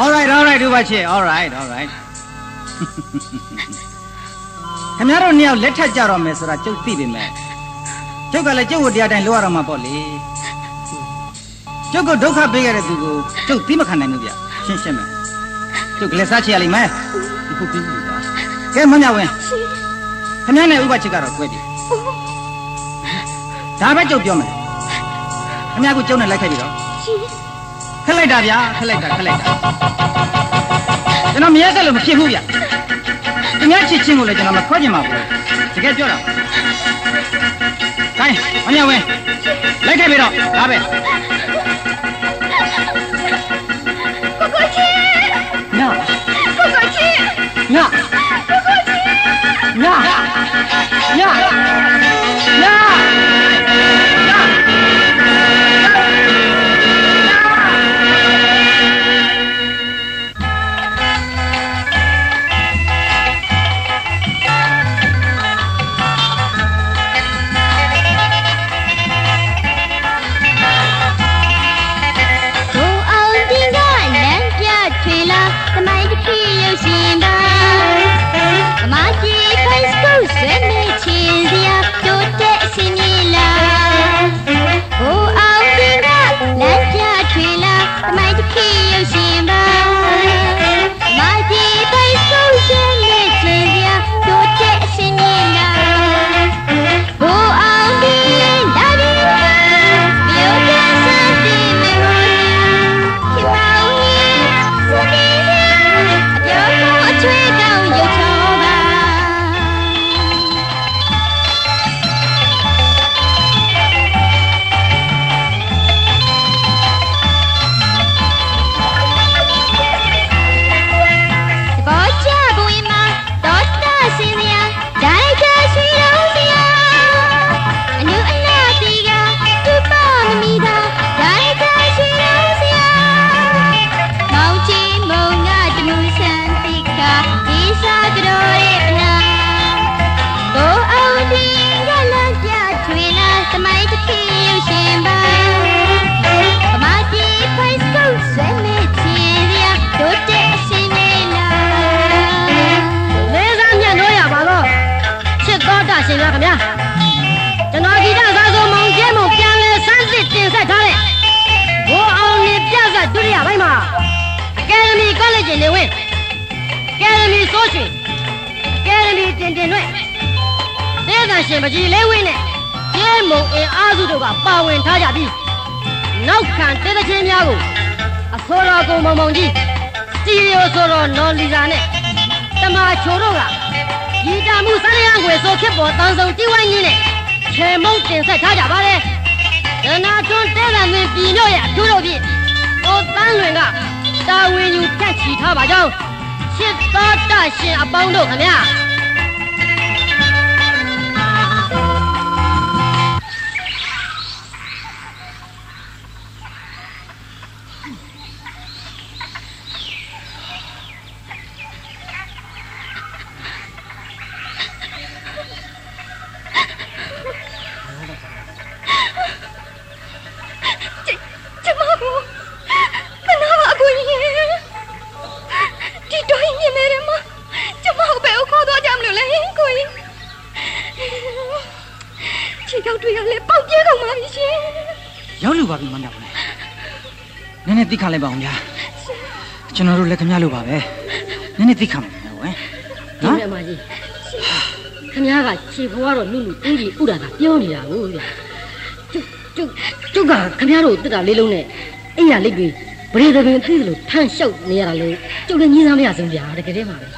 all right all right တို့ပါချေ all right all right ခင်ဗျားတို့နှစ်ယောက်လက်ထပ်ကြတော့မယ်ဆိုတာကျုပ်သိပေမဲ့ကျုပ်ကလည်းကျုပ်ကိုတရားတိုင်းလုပ်ရတော့မှာပေါ့လေကျုပ်ကဒုက္ခပေးခဲ့တဲ့သူကိုကျုပ်သိမခံနိုင်ဘူးဗျရှင်းရှင်းမယ်ကျုပ်ကလေးစားချရလိမ့်မယ်ဒီခုပြီးပြီဗျာကဲမမြဝင်ခင်ဗျားနဲ့ဥပချစ်ကတော့ကွဲပြီဒါပဲကျုပ်ပြောမယ် ခင်ဗျားကကျုပ်နဲ့လိုက်ခဲ့ပြီတော့ခက်လိုက်တာဗျာခက်လိုက်တာခက်လိုက်တာကျွန်တော်မရက်ဆက်လို့မဖြစ်ဘူးဗျသူများချစ်ချင်းကိုလည်းကျွန်တော်မခွဲကျင်ပါဘူးတကယ်ပြောတာကိုင်းမမြဝင်လိုက်ခဲ့ပြီတော့ဒါပဲကိုကိုချင်းညကိုကိုချင်းညညညညည နည်းနည်းသိခလိုက်ပါအောင်ဗျာကျွန်တော်တို့လည်းခင်ဗျားလိုပါပဲနည်းနည်းသိခမယ်ဝင်ဒီမြတ်မကြီးခင်ဗျားကခြေဘွားတော့လူလူတင်းကြီးဥဒါသာပြောနေတာကိုဗျာကျုပ်ကျုပ်ကျုပ်ကခင်ဗျားတို့တက်တာလေးလုံးနဲ့အိယာလိပ်ပြီးဗရေတပင်သိသလိုထန့်လျှောက်နေရတာလေကျုပ်လည်းညီးစားမရဆုံးဗျာတကယ်တည်းမှာပဲ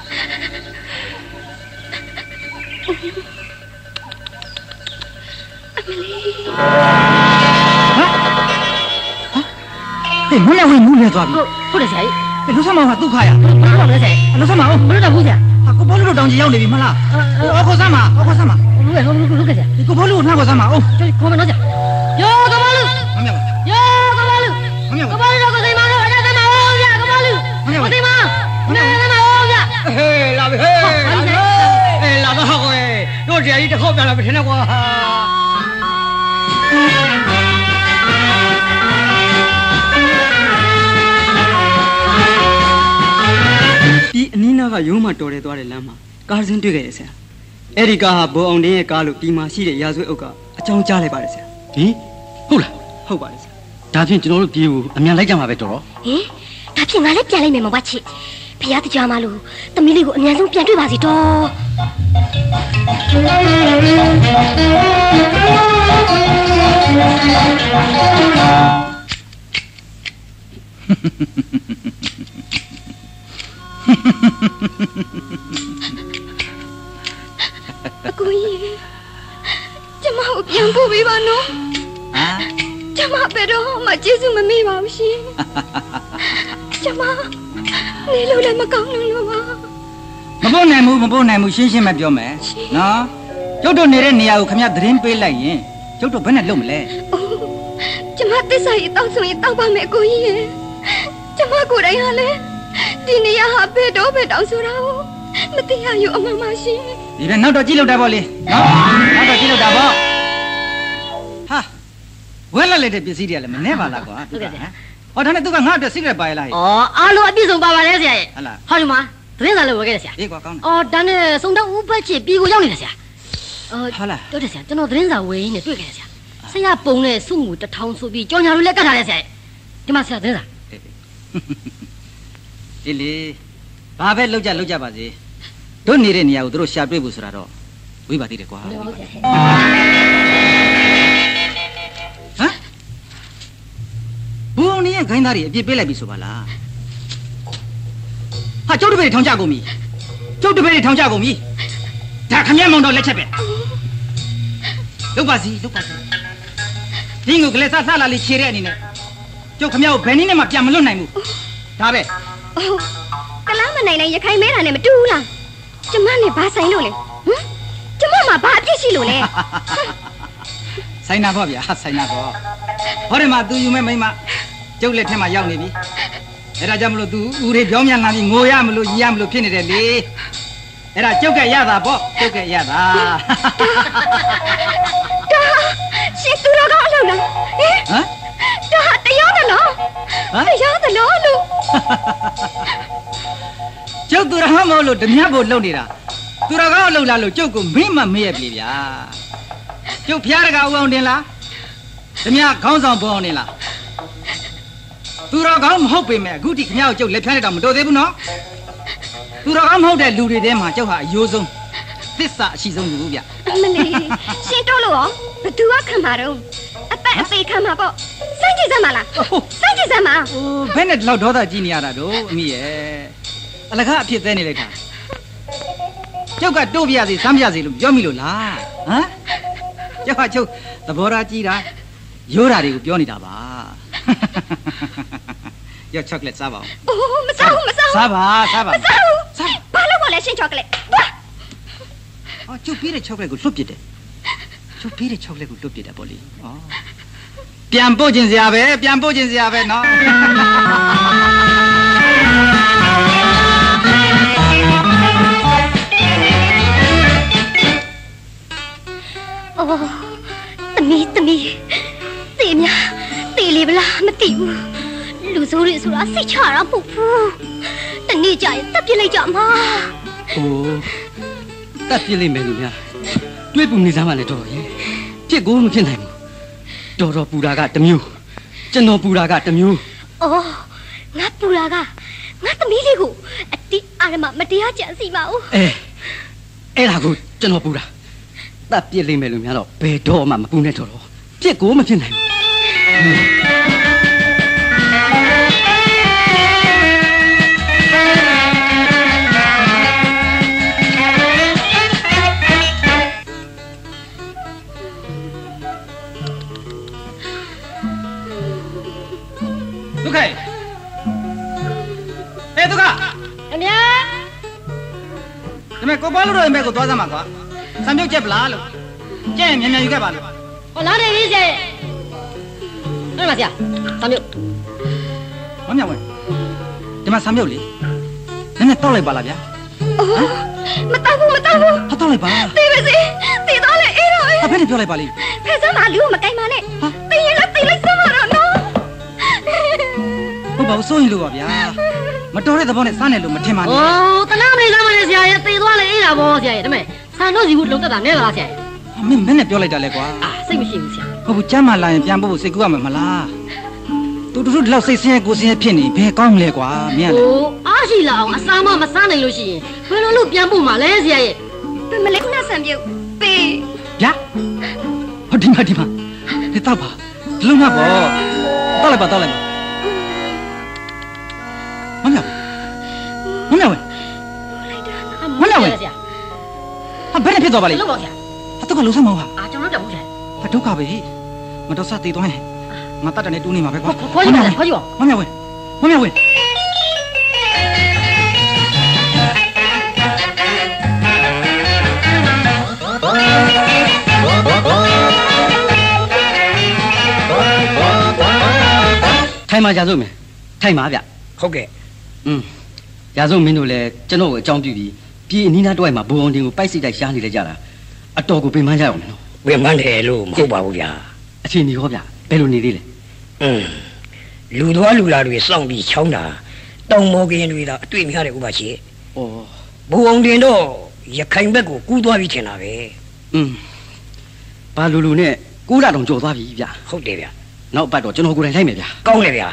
ဟေးမမြဝင်မူးလဲသွားပြီဟုတ်ဟုတ်တယ်ဆရာကြီးဟေးလူဆမကသူ့ခါရဘာလို့လဲဆရာကြီးလူဆမအောင်ဘယ်လိုတော့ဘူးဆရာဟာကိုဘောလူတို့တောင်ကြီးရောက်နေပြီမလားဟိုအခေါ်စမ်းပါအခေါ်စမ်းပါလူကလူလူကဆရာဒီကိုဘောလူကိုနှောက်ခေါ်စမ်းပါအောင်ကျုပ်ခေါ်မနော်ဆရာယောကမလူမမြဝင်ယောကမလူမမြကဝင်မလူတော့ကိုစိမမလို့အဲ့ဒါမဟုတ်ဗျာကမလူကိုစိမမနဲ့နဲ့မဟုတ်ဗျာဟေးလာပြီဟေးလာပြီဟေးလာတော့ဟောတို့တရားကြီးတစ်ခေါက်ပြန်လာပြီထင်တယ်ကွာ ဒီအနီးနားကရုံးမှတော်တယ်သွားတဲ့လမ်းမှာကားတစ်စင်းတွေ့ခဲ့တယ်ဆရာအဲ့ဒီကားဟာဘိုးအောင်တင်းရဲ့ကားလို့ဒီမှာရှိတဲ့ရာဇဝတ်အုပ်ကအကြောင်းကြားလိုက်ပါတယ်ဆရာဟင်ဟုတ်လားဟုတ်ပါတယ်ဆရာဒါဖြင့်ကျွန်တော်တို့ပြေကိုအမြန်လိုက်ကြမှာပဲတော်တော်ဟင်ဒါဖြင့်ငါလည်းပြန်လိုက်မယ်မဝချစ်ဖះတရားမလို့သမီးလေးကိုအမြန်ဆုံးပြန်တွေ့ပါစီတော့အ မှကျေးဇူးမမေ့ပါဘူးရှင်ကျမနေလို့လည်းမကောင်းလို့ပါမပို့နိုင်ဘူးမပို့နိုင်ဘူးရှင်းရှင်းပဲပြောမယ်နော်ကျုပ်တို့နေတဲ့နေရာကိုခမရသတင်းပေးလိုက်ရင်ကျုပ်တို့ဘယ်နဲ့လုပ်မလဲကျမသစ္စာရေးတောက်ဆိုရင်တောက်ပါမယ်ကိုကြီးရဲ့ကျမကိုယ်တိုင်ကလည်းဒီနေရာဟာဘယ်တော့ဘယ်တော့ဆိုတာကိုမသိရယူအမှန်ပါရှင်ဒီပဲနောက်တော့ကြည့်လို့တာပေါ့လေနော်နောက်တော့ကြည့်လို့တာပေါ့ဟာ ဝဲလက်လက်တဲ့ပစ္စည်းတွေကလည်းမနှဲပါလားကွာဟုတ်ကဲ့ဟမ်ဟောဒါနဲ့သူကငါ့အတွက်စိတ်ရပါရလားဟဲ့ဩအားလုံးအပြည့်စုံပါပါတယ်ဆရာရဲ့ဟုတ်လားဟောဒီမှာသတင်းစာလေးဝယ်ခဲ့တယ်ဆရာအေးကွာကောင်းတယ်အော်ဒါနဲ့စုံတော့ဦးပတ်ချစ်ပြည်ကိုရောက်နေတယ်ဆရာအော်ဟုတ်လားတို့တယ်ဆရာကျွန်တော်သတင်းစာဝယ်ရင်းနဲ့တွေ့ခဲ့တယ်ဆရာဆရာပုံနဲ့စုငူတစ်ထောင်ဆိုပြီးကြောင်ညာလိုလည်းကတ်ထားတယ်ဆရာရဲ့ဒီမှာဆရာသတင်းစာဒီလေဘာပဲလောက်ကြလောက်ကြပါစေတို့နေတဲ့နေရာကိုတို့ရှာတွေ့ဖို့ဆိုတာတော့ဝိပါသေးတယ်ကွာဟမ်ဘူအော င်နေရဲ့ခိုင်းသားတွေအပြစ်ပေးလိုက်ပြီဆိုပါလားဟာကျုပ်တပည့်တွေထောင်ကြကုန်ပြီကျုပ်တပည့်တွေထောင်ကြကုန်ပြီဒါခမည်းမောင်တော်လက်ချက်ပဲလုတ်ပါစီလုတ်ပါစီဒီငုကလေးစားစားလာလေးခြေတဲ့အနေနဲ့ကျုပ်ခမည်းကိုဘယ်နည်းနဲ့မှပြန်မလွတ်နိုင်ဘူးဒါပဲအိုးကလားမနိုင်နိုင်ရခိုင်မဲတာနဲ့မတူဘူးလားကျမနဲ့ဘာဆိုင်လို့လဲဟမ်ကျမမှာဘာအပြစ်ရှိလို့လဲဆိုင်နာပေါ့ဗျာဆိုင်နာပေါ့ဟောဒီမှာ तू ယူမဲ့မိန်းမ ကျုပ်လက်ထက်မှာရောက်နေပြီအဲ့ဒါကြောင့်မလို့ तू ဦးတွေပြောင်းပြန်လာပြီးငိုရမလို့ရီရမလို့ဖြစ်နေတယ်လေအဲ့ဒါကျုပ်ကရတာပေါ့ကျုပ်ကရတာဒါရှင်သူတော်ကောင်းအလုပ်လားဟင်ဟမ်ဒါတရားသလားဟမ်တရားသလားလို့ကျုပ်သူရဟန်းမဟုတ်လို့ဓမြတ်ဖို့လုပ်နေတာသူတော်ကောင်းလှုပ်လာလို့ကျုပ်ကိုမိမမေ့ရပြီဗျာကျုပ်ဖျားတကဦးအောင်တင်လားဓမြတ်ခေါင်းဆောင်ပေါ်အောင်တင်လား သူတော်ကောင်းမဟုတ်ပေမဲ့အခုထိခင်ဗျားကိုကျုပ်လက်ဖျားနေတာမတော်သေးဘူးနော်သူတော်ကောင်းမဟုတ်တဲ့လူတွေထဲမှာကျုပ်ဟာအယိုးဆုံးသစ္စာအရှိဆုံးလူဗျအမလေးရှင်တို့လို့ရောဘသူကခံမှာတော့အသက်အသေးခံမှာပေါ့စမ်းကြည့်စမ်းပါလားစမ်းကြည့်စမ်းပါဟိုဘယ်နဲ့ဒီလောက်ဒေါသကြီးနေရတာတို့အမိရဲ့အလကားအဖြစ်သေးနေလိုက်တာကျုပ်ကတို့ပြရစီစမ်းပြရစီလို့ပြောမိလို့လားဟမ်ကျုပ်ကကျုပ်သဘောထားကြီးတာရိုးတာတွေကိုပြောနေတာပါ ရောချောကလက်စားပါဦးအိုးမစားဘူးမစားဘူးစားပါစားပါမစားဘူးစားဘာလို့မလဲရှင်ချောကလက်သွားအော်ကျုပ်ပေးတဲ့ချောကလက်ကိုလွတ်ပစ်တယ်ကျုပ်ပေးတဲ့ချောကလက်ကိုလွတ်ပစ်တယ်ပေါ့လေဩပြန်ပို့ခြင်းစရာပဲပြန်ပို့ခြင်းစရာပဲနော်အိုးသမီးသမီးတေးများတေး လေဗလားမသိဘူးလူဆိုးတွေဆိုတာစိတ်ချတာမဟုတ်ဘူးတနေ့ကျရင်တပ်ပြစ်လိုက်ကြမှာ။အိုးတတ်ပြစ်လိမ့်မယ်လို့များတွေးပူနေစမ်းပါလေတော်တော်ကြီးပြစ်ကိုမဖြစ်နိုင်ဘူးတော်တော်ပူတာကတစ်မျိုးကျွန်တော်ပူတာကတစ်မျိုး။အော်ငါပူလာကငါသမီးလေးကိုအတိအာရမမတရားကြံစီပါဦးအဲအဲ့ဒါကိုကျွန်တော်ပူတာတတ်ပြစ်လိမ့်မယ်လို့များတော့ဘယ်တော့မှမပူနဲ့တော်တော်ပြစ်ကိုမဖြစ်နိုင်ဘူး ဒုက္ခအေးဒုက္ခအမြဲဒါပေမဲ့ကိုပေါ်လို့တော့အိမ်ဘက်ကိုသွားစမ်းပါကွာဆံပြုတ်ချက်ပလားလို့ကြက်ရင်မြန်မြန်ယူခဲ့ပါလို့ဟောလာတယ်ကြီးဆရာရဲ့အဲ့မှာဆရာသမ်းမြုပ်မမြောက်ဝင်ဒီမှာဆံပြုတ်လေနည်းနည်းတောက်လိုက်ပါလားဗျာ။အော်မတောက်ဘူးမတောက်ဘူးဟာတောက်လိုက်ပါ။သိပါစေ။သိတော့လေအေးတော့အေးဟာဘယ်နဲ့ပြောလိုက်ပါလိမ့်ဖဲစမ်းမလူကိုမကင်ပါနဲ့ဟာ။ ပါတော့နော်ဟုတ်ပါဘူးစိုးရင်လို့ပါဗျာမတော်တဲ့သဘောနဲ့စားနေလို့မထင်ပါဩနဲ့တနာမလေးသားမလေးဆရာရဲ့သေသွားလေအေးတာဗောဆရာရဲ့ဒါမဲ့ဆန်တို့စီဘူးလုံးတက်တာနဲ့လားဆရာရဲ့မင်းမင်းနဲ့ပြောလိုက်တာလေကွာအာစိတ်မရှိဘူးဆရာဟုတ်ဘူးကျမ်းမာလာရင်ပြန်ဖို့စိတ်ကူးရမှာမလားတူတူတို့ဒီလောက်စိတ်ဆင်းရဲကိုယ်ဆင်းရဲဖြစ်နေဘယ်ကောင်းမလဲကွာမင်းကလေဟိုအားရှိလာအောင်အစာမမစားနိုင်လို့ရှိရင်ဘယ်လိုလုပ်ပြန်ဖို့မှာလဲဆရာရဲ့ပမလေးခုနဆံပြုတ်ပေးဗျာဟောဒီမှာဒီမှာဒီတော့ပါဒီလုံးမပေါ့တော့လိုက်ပါတော့လိုက်ပါ မမြောက်မမြောက်ဝဲမလဲဝဲဆရာဟာဘယ်နဲ့ဖြစ်သွားပါလိမ့်လုံးပါဆရာဟာတော့ကလုံးစမ်းမဟုတ်ဟာအာကျွန်တော်တို့တက်ဘူးဆရာဟာဒုက္ခပဲမတော်စသေးသွားရင်ငါတတ်တယ်နဲ့တူးနေမှာပဲကွာခေါ်ကြည့်ပါဆရာခေါ်ကြည့်ပါမမြောက်ဝဲမမြောက်ဝဲထိုင်မှာရာစုမင်းထိုင်မှာဗျဟုတ်ကဲ့ อืมရာစုမင်းတို့လည်းကျွန်တော်ကိုအကြောင်းပြုပြီးပြည်အနီးနားတွိုက်မှာဘုံအောင်တင်ကိုပိုက်စိတ်တိုက်ရှားနေလေကြတာအတော်ကိုပင်ပန်းကြရအောင်နော် ဝင်မှန်းတယ်လို့မဟုတ်ပါဘူးဗျာ အချိန်ဒီဟောဗျဘယ်လိုနေသေးလဲ อืมလူသွားလူလာတွေစောင့်ပြီးချောင်းတာတောင်မော်ကရင်တွေတော့အတွေ့မရတဲ့ဥပချေ ဩ ဘူအောင်တင်တော့ရခိုင်ဘက်ကိုကူးသွားပြီးထင်တာပဲ อืมဘာလူလူနဲ့ကိုးတာတောင်ကြော်သွားပြီဗျ ဟုတ်တယ်ဗျာ နောက်အပတ်တော့ကျွန်တော်ကိုယ်တိုင်လိုက်မယ်ဗျ ကောင်းတယ်ဗျာ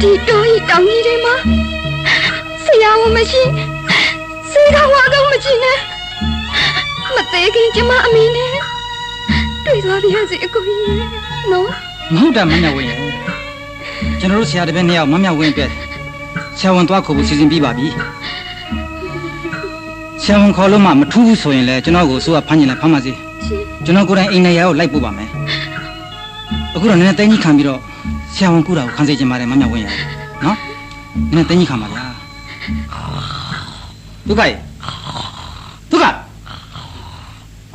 ဒီတော့ဤတောင်ကြီးတွေမှာဆရာဝန်မရှိစေကဝါတော့မကြည့်နဲ့မသေးခင်ကျမအမင်းနဲ့တွေ့သွားပြရစီအကိုကြီးနော်မဟုတ်တာမမြောက်ဝဲရဲ့ကျွန်တော်တို့ဆရာတပည့်နှစ်ယောက်မမြောက်ဝဲအတွက်ဆရာဝန်သွားခေါ်ဖို့စီစဉ်ပြီးပါပြီဆရာဝန်ခေါ်လို့မှမထူးဘူးဆိုရင်လည်းကျွန်တော်ကိုအစိုးရဖမ်းကျင်လိုက်ဖမ်းပါစေကျွန်တော်ကိုယ်တိုင်အိမ်နေရာကိုလိုက်ပို့ပါမယ်အခုတော့နည်းနည်းတင်းကြီးခံပြီးတော့ ဆရာဝန်ကူတာကိုခံစေချင်ပါတယ်မမြောက်ဝဲရဲ့နော်နည်းနည်းတင်းကြီးခံပါဗျာဒုက္ခရဲ့ဒုက္ခ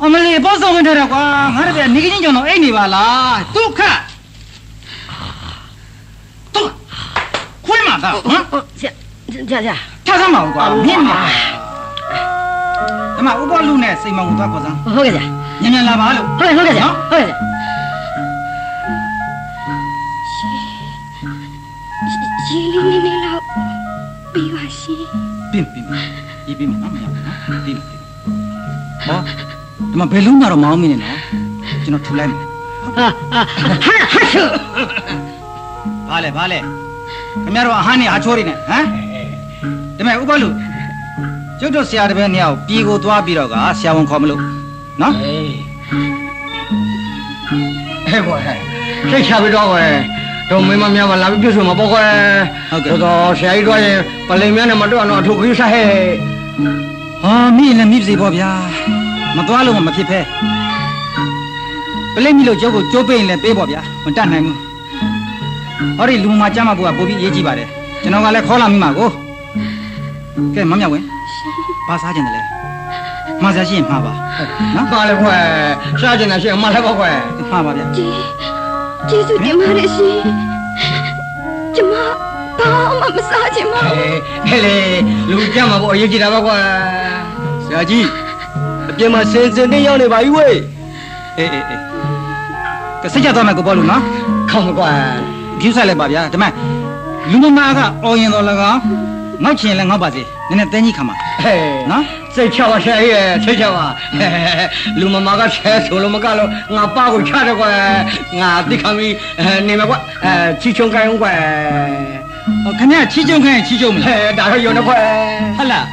အမလေးပေါ့ဆောင်ဝင်ထားတာကွာငါတို့ကနေကင်းကြောင်တော့အိတ်နေပါလားဒုက္ခဒုက္ခခွေးမှာသားဟမ်ဟုတ်ဆရာဆရာဆရာထားစမ်းပါဦးကွာမြင့်နေဒီမှာဥပလူနဲ့စိတ်မောင်ကိုသွားခေါ်စမ်းဟုတ်ကဲ့ဆရာညံ့ညံ့လာပါလို့ဟုတ်ကဲ့ဟုတ်ကဲ့ဆရာဟုတ်ကဲ့ဆရာ ရေလေးနေနေလောက်ပြီးပါရှင်ပြင်းပြင်းဒီပြင်းမမရဘူးဒီဟောဒီမှာဘယ်လုံးမှတော့မအောင်မင်းနဲ့နော်ကျွန်တော်ထူလိုက်မယ်ဟာဟာဟာဟာရှုဘာလဲဘာလဲခင်ဗျားတို့အဟမ်းနေအချိုးတွေနဲ့ဟမ်ဒီမဲ့ဥပလူကျုပ်တို့ဆရာတပည့်နှစ်ယောက်ပြည်ကိုသွားပြီးတော့ကဆရာဝန်ခေါ်မလို့နော်အေးဟဲ့ကွာစိတ်ချပြီးတော့ကွယ် တော့မင်းမများပါလာပြီးပြည့်စုံမှာပေါ့ကွယ်တော့ဆရာကြီးတော့ရင်ပလိမ်များနဲ့မတော့တော့အထုခရီးစားဟဲ့ဟာမိရင်လည်းမိပါစေပေါ့ဗျာမသွားလို့မဖြစ်ဖဲပလိမ့်မိလို့ကျုပ်ကိုကြိုးပိတ်ရင်လည်းပေးပေါ့ဗျာမတတ်နိုင်ဘူးဟောဒီလူမကြမ်းမဖို့ကပိုပြီးအရေးကြီးပါတယ်ကျွန်တော်ကလည်းခေါ်လာမိမှာကိုကဲမမြောက်ဝင်ဘာစားကြင်တယ်လဲမှားစားရှိရင်မှားပါနော်ပါလေကွယ်စားကျင်တာရှိရင်မလိုက်ပါကွယ်မှားပါဗျာ ကျေကျေးဇူးတင်ပါတယ်ရှင်ကျမဘာမှမစားချင်ပါဘူးဟဲ့လေလူကြမှာပေါ့အရေးကြီးတာပါကွယ်ဆရာကြီးအပြင်မှာစင်စင်တင်းရောက်နေပါပြီဝေးအေးအေးအေးကဲစိတ်ချသွားမယ်ကိုပေါ့လို့နော်ခေါင်းကွယ်ကျူးဆက်လိုက်ပါဗျာဒါမဲ့လူမမာကအော်ရင်တော်၎င်းငေါက်ချင်လည်းငေါက်ပါစေနည်းနည်းတင်းကြီးခံပါဟဲ့နော် စိတ်ချပါဆရာကြီးစိတ်ချပါလူမမာကဆဲဆိုလို့မကလို့ငါပါကိုချတယ်ကွယ်ငါသိခံပြီးနေမှာကွယ်အဲချီချုံကိုင်းကွယ်ဟောခင်ဗျာချီကျုံခိုင်းရင်ချီကျုံမဟဲ့လားဒါတော့ယုံနေကွယ်ဟုတ်လား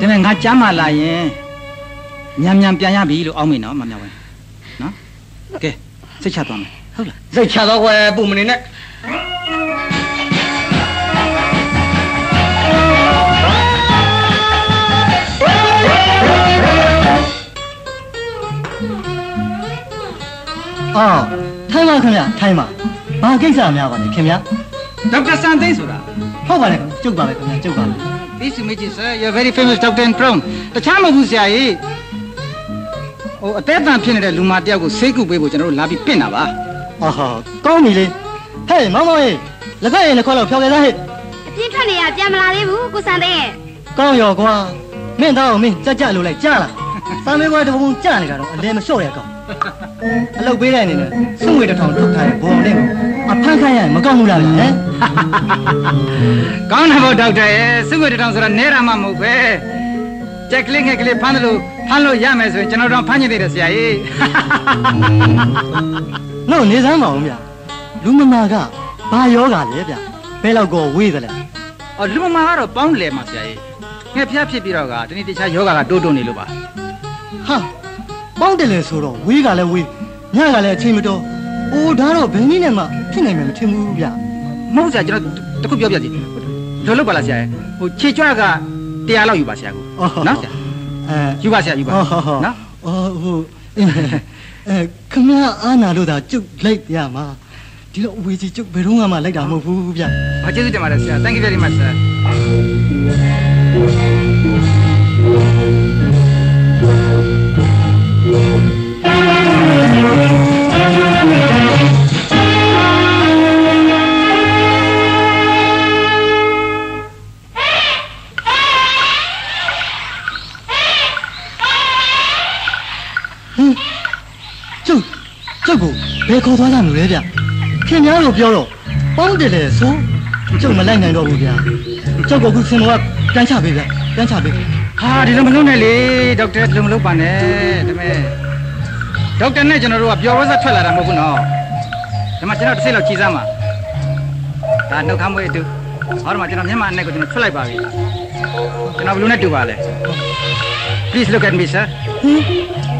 ဒါမဲ့ငါကြမ်းမာလာရင်ညံညံပြန်ရပြီလို့အောင်းမိနော်မမြောက်ဝင်နော်ကဲစိတ်ချသွားမယ်ဟုတ်လားစိတ်ချတော့ကွယ်ပုံမနေနဲ့ အော်ထိုင်ပါခင်ဗျထိုင်ပါဘာကိစ္စများပါလဲခင်ဗျဒေါက်တာစန်သိန်းဆိုတာဟုတ်ပါလေခင်ဗျကျုပ်ပါပဲခင်ဗျကျုပ်ပါပဲ This image is sir you're very famous doctor in Brown တခြားမဟုတ်ဘူးဆရာကြီးဟိုအသက်အတန်ဖြစ်နေတဲ့လူမတယောက်ကိုဆေးကုပေးဖို့ကျွန်တော်တို့လာပြီးပင့်တာပါအာဟာကောင်းပြီလေဟဲ့မောင်မောင်ရေးလက်ဖက်ရည်နှစ်ခွက်လောက်ဖျော်ခဲ့သားဟဲ့အပြင်းထွက်နေရပြန်မလာသေးဘူးကိုစံတဲ့ရဲ့ကောင်းရောကွာမင်းသားကိုမင်းကြက်ကြက်လို့လိုက်ကြားလားစာမေးပွဲတစ်ပုံပုံကြားနေတာတော့အလဲမလျှော့ရကောင် အလုပ်ပေးတဲ့အနေနဲ့စွန့်ဝေတစ်ထောင်ထုတ်ထားတဲ့ဘုံလေးကိုအဖမ်းခိုင်းရရင်မကောင်းဘူးလားဗျဟမ်ကောင်းတယ်ဗောဒေါက်တာရဲ့စုငွေတစ်ထောင်ဆိုတာနဲတာမှမဟုတ်ပဲကြက်ကလေးငယ်ကလေးဖမ်းတယ်လို့ဖမ်းလို့ရမယ်ဆိုရင်ကျွန်တော်တို့ဖမ်းနေသေးတယ်ဆရာကြီးလို့နေစမ်းပါဦးဗျလူမမာကဘာယောဂလဲဗျဘယ်လောက်ကိုဝေးသလဲအော်လူမမာကတော့ပေါင်းလဲမှာဆရာကြီးငှက်ဖျားဖြစ်ပြီးတော့ကတနေ့တခြားယောဂကတိုးတိုးနေလို့ပါဟာ ပေါင်းတယ်လေဆိုတော့ဝေးကလည်းဝေးညကလည်းအချိန်မတော်အိုးဒါတော့ဘယ်နည်းနဲ့မှဖြစ်နိုင်မယ်မထင်ဘူးဗျမဟုတ်ဆရာကျွန်တော်တခုပြောပြစီလောလုပ်ပါလားဆရာဟိုခြေကြွကတရားလောက်ယူပါဆရာကိုနော်ဆရာအဲယူပါဆရာယူပါဟုတ်ဟုတ်ဟုတ်နော်အော်ဟိုအဲခမရအာနာလို့သာကျုပ်လိုက်ရမှာဒီလိုအဝေးကြီးကျုပ်ဘယ်တော့မှလိုက်တာမဟုတ်ဘူးဗျဟောကျေးဇူးတင်ပါတယ်ဆရာ thank you very much sir ကျုပ်ကျုပ်ကိုဘ ယ်ခေါ်သွားလာလို့လဲဗျခင်ဗျားတို့ပြောတော့ပေါင်းတယ်လေဆိုကျုပ်မလိုက်နိုင်တော့ဘူးဗျကျုပ်ကအခုဆင်မောကတန်းချပေးဗျတန်းချပေး ဟာဒီလိုမလုပ်နဲ့လေဒေါက်တာဒီလိုမလုပ်ပါနဲ့ဒါပေမဲ့ဒေါက်တာနဲ့ကျွန်တော်တို့ကပျော်ဝဲစားထွက်လာတာမဟုတ်ဘူးနော်ဒီမှာကျွန်တော်တစ်စိတ်လောက်ကြည်စမ်းပါဒါနှုတ်ခမ်းမွေးအတူဟောဒီမှာကျွန်တော်မျက်မှန်အနဲ့ကိုကျွန်တော်ထွက်လိုက်ပါပြီကျွန်တော်ဘယ်လိုနဲ့တူပါလဲ please look at me sir ဟင်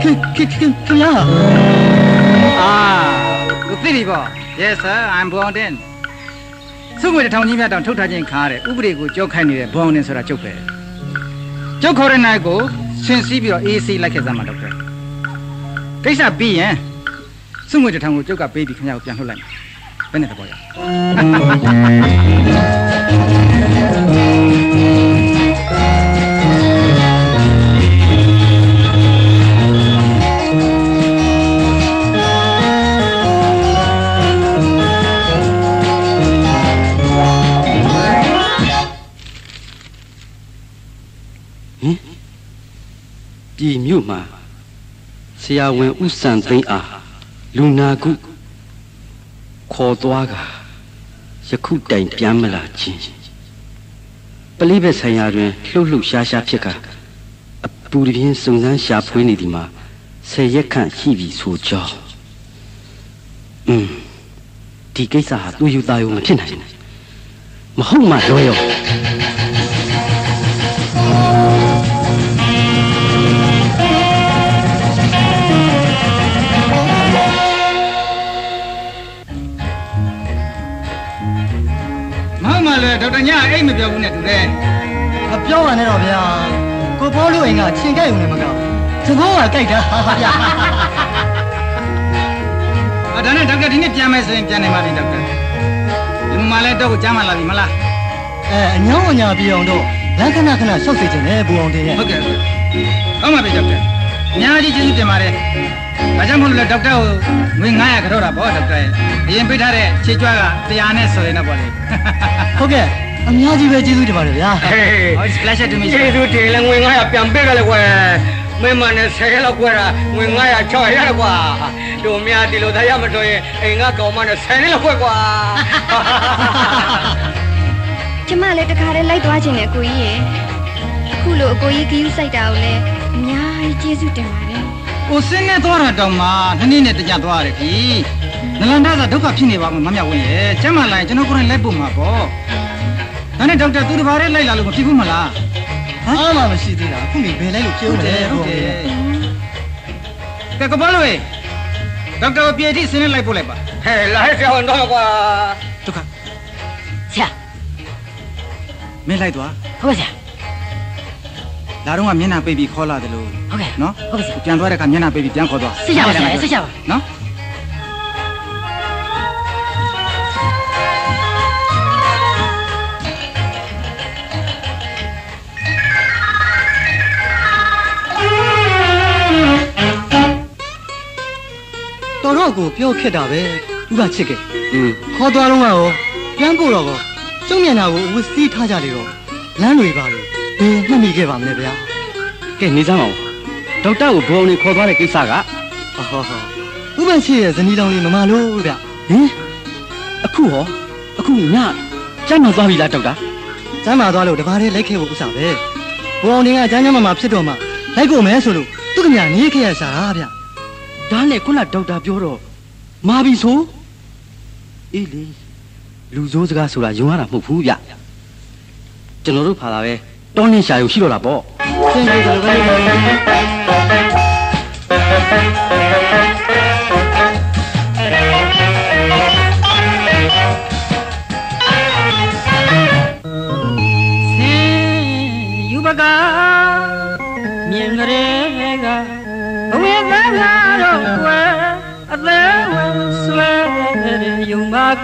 ခင်ခင်ခင်ခင်ဗျား ah ကိုသိပြီပေါ့ yes sir i'm born in စုငွေတစ်ထောင်ကြီးမြတ်တောင်ထုတ်ထားခြင်းခါတဲ့ဥပဒေကိုကြောက်ခိုင်းနေတဲ့ born in ဆိုတာကျုပ်ပဲ ကျုပ်ခေါ်တဲ့နိုင်ကိုဆင်စီးပြီးတော့ AC လိုက်ခဲ့စမ်းပါဒေါက်တာကိစ္စပြီးရင်စုငွေတစ်ထောင်ကိုကျုပ်ကပေးပြီးခင်ဗျားကိုပြန်လွှတ်လိုက်မယ်ဘယ်နဲ့သဘောရ မြို့မှာဆရာဝန်ဥစံသိန်းအားလူနာကုခေါ်သွားကယခုတိုင်ပြန်မလာခြင်းပလိဘက်ဆိုင်ရာတွင်လှုပ်လှုပ်ရှားရှားဖြစ်ကအပူတပြင်းစုံစမ်းရှာဖွေနေသည်မှာဆယ်ရက်ခန့်ရှိပြီဆိုကြောင်းอืมဒီကိစ္စဟာသူ့ယူသားရုံမဖြစ်နိုင်ဘူးမဟုတ်မှလွယ်ရော ည်းဒေါက်တာညအိတ်မပြောဘူးနဲ့တူတယ်မပြောပါနဲ့တော့ဗျာကိုဘောလူအိမ်ကချင်းကြိုက်ုံနဲ့မကောင်းသဘောကကြိုက်တာဟာဗျာအဒါနဲ့ဒေါက်တာဒီနေ့ပြန်မယ်ဆိုရင်ပြန်နေပါလိမ့်ဒေါက်တာဒီမှာလည်းတော့ကိုကြားမှလာပြီမလားအဲအညောင်းအညာပြေအောင်တော့လမ်းခဏခဏရှောက်စေချင်တယ်ဘူအောင်တင်ရဲ့ဟုတ်ကဲ့ဟုတ်ကဲ့ကောင်းပါပြီဒေါက်တာအများကြီးကျေးဇူးတင်ပါတယ်ဒါကြောင့်မို့လို့လဲဒေါက်တာကိုငွေ900ကြောတာပေါ့ဒေါက်တာရဲ့အရင်ပေးထားတဲ့ခြေကြွားက100နဲ့ဆိုရင်တော့ပေါ့လေဟုတ်ကဲ့ အများကြီးပဲကျေးဇူးတင်ပါတယ်ဗျာ Oh, it's pleasure to meet ကျေး you. ဇူးတင်လဲငွေ900ပြန်ပေးကြလေကွယ်မင်းမနဲ့10ရက်လောက်ကွယ်တာငွေ900 600ရတယ်ကွာတို့များဒီလိုသားရမတော်ရင်အိမ်ကကောင်မနဲ့10ရက်လောက်ကွယ်ကွာကျမလည်းတခါတည်းလိုက်သွားခြင်းနဲ့အကိုကြီးရဲ့အခုလိုအကိုကြီးဂယူးစိုက်တာကိုလည်းအများကြီးကျေးဇူးတင်ပါတယ်ကိုစင်းနဲ့သွားတာတောင်မှနှစ်နေ့နဲ့တကြသွားရတယ်ပြီနလန်ဒါသာဒုက္ခဖြစ်နေပါမှမမြဝင်းရဲ့ကျမ်းမာလိုက်ကျွန်တော်ကိုယ်တိုင်လိုက်ပို့မှာပေါ့ ဒါနဲ့ဒေါက်တာသူတစ်ပါးလေးလိုက်လာလို့မဖြစ်ဘူးမလားအားမှမရှိသေးတာအခုနေဘယ်လိုက်လို့ပြုံးတယ်ဘူအောင်တင်ရဲ့ကဲကဘောလို့ဒေါက်တာကိုပြေတိစင်းနဲ့လိုက်ပို့လိုက်ပါဟဲ့လာဟဲ့ဆရာဝန်တော့ကွာဒုက္ခဆရာမင်းလိုက်သွားဟုတ်ကဲ့ဆရာလာတော့ကမျက်နှာပိတ်ပြီးခေါ်လာတယ်လို့ဟုတ်ကဲ့နော်ဟုတ်ကဲ့ဆရာပြန်သွားတဲ့အခါမျက်နှာပိတ်ပြီးပြန်ခေါ်သွားစိတ်ချပါဆရာစိတ်ချပါနော် ကိုပြောခက်တာပဲဥပချစ်ကဲอืมခေါ်သွားတော့ကရောပြန်ပို့တော့ကောကျုံမျက်နှာကိုအဝတ်စီးထားကြလေတော့လမ်းတွေပါလို့ဘယ်မှတ်မိခဲ့ပါမလဲဗျာကဲနေစမ်းအောင်ဒေါက်တာကိုဘောင်းနေခေါ်သွားတဲ့ကိစ္စကဟောဟောဟောဥပချစ်ရဲ့ဇနီးတော်လေးမမလို့ဗျဟင်အခုဟောအခုညကျမ်းမသွားပြီလားဒေါက်တာကျမ်းမာသွားလို့တပါးလေးလိုက်ခဲ့ဖို့ဥစ္စာပဲဘောအောင်တင်ကကျမ်းကျမ်းမာမာဖြစ်တော့မှလိုက်ကိုမယ်ဆိုလို့သူကမြနေခဲ့ရစားတာဗျ ဒါနဲ့ခုနဒေါက်တာပြောတော့မာပြီဆိုအေးလေလူဆိုးစကားဆိုတာယုံရတာမဟုတ်ဘူးဗျကျွန်တော်တို့ဖာလာပဲတောင်းနေရှာရုံရှိတော့တာပေါ့သင်ပြေတယ်ပဲ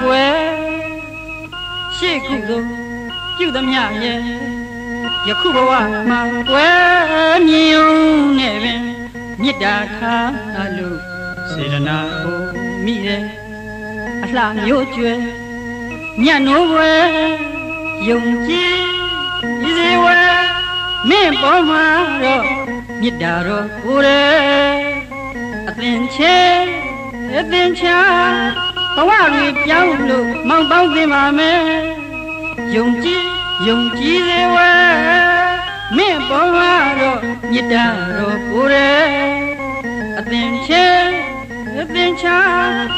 ကွယ်ရှေ့ကုသိုလ်ပြုသမျှရဲ့ယခုဘဝမှာကွယ်မြင်ုံနဲ့ပင်မေတ္တာထားလို့စေရနာကိုမိတယ်အလှမျိုးကျွယ်ညနိုးွယ်ယုံကြည်ဤစေဝဲမင်းပေါ်မှာတော့မေတ္တာတော့ကိုယ်ရဲ့အသင်ချေအသင်ချာ ဘဝတွေပြောင်းလို့မောင်ပေါင်းသင်ပါမယ်ယုံကြည်ယုံကြည်စေဝဲမင်းပေါ်မှာတော့မေတ္တာတော့ကိုယ်ရဲ့အသင်ချေအသင်ချာ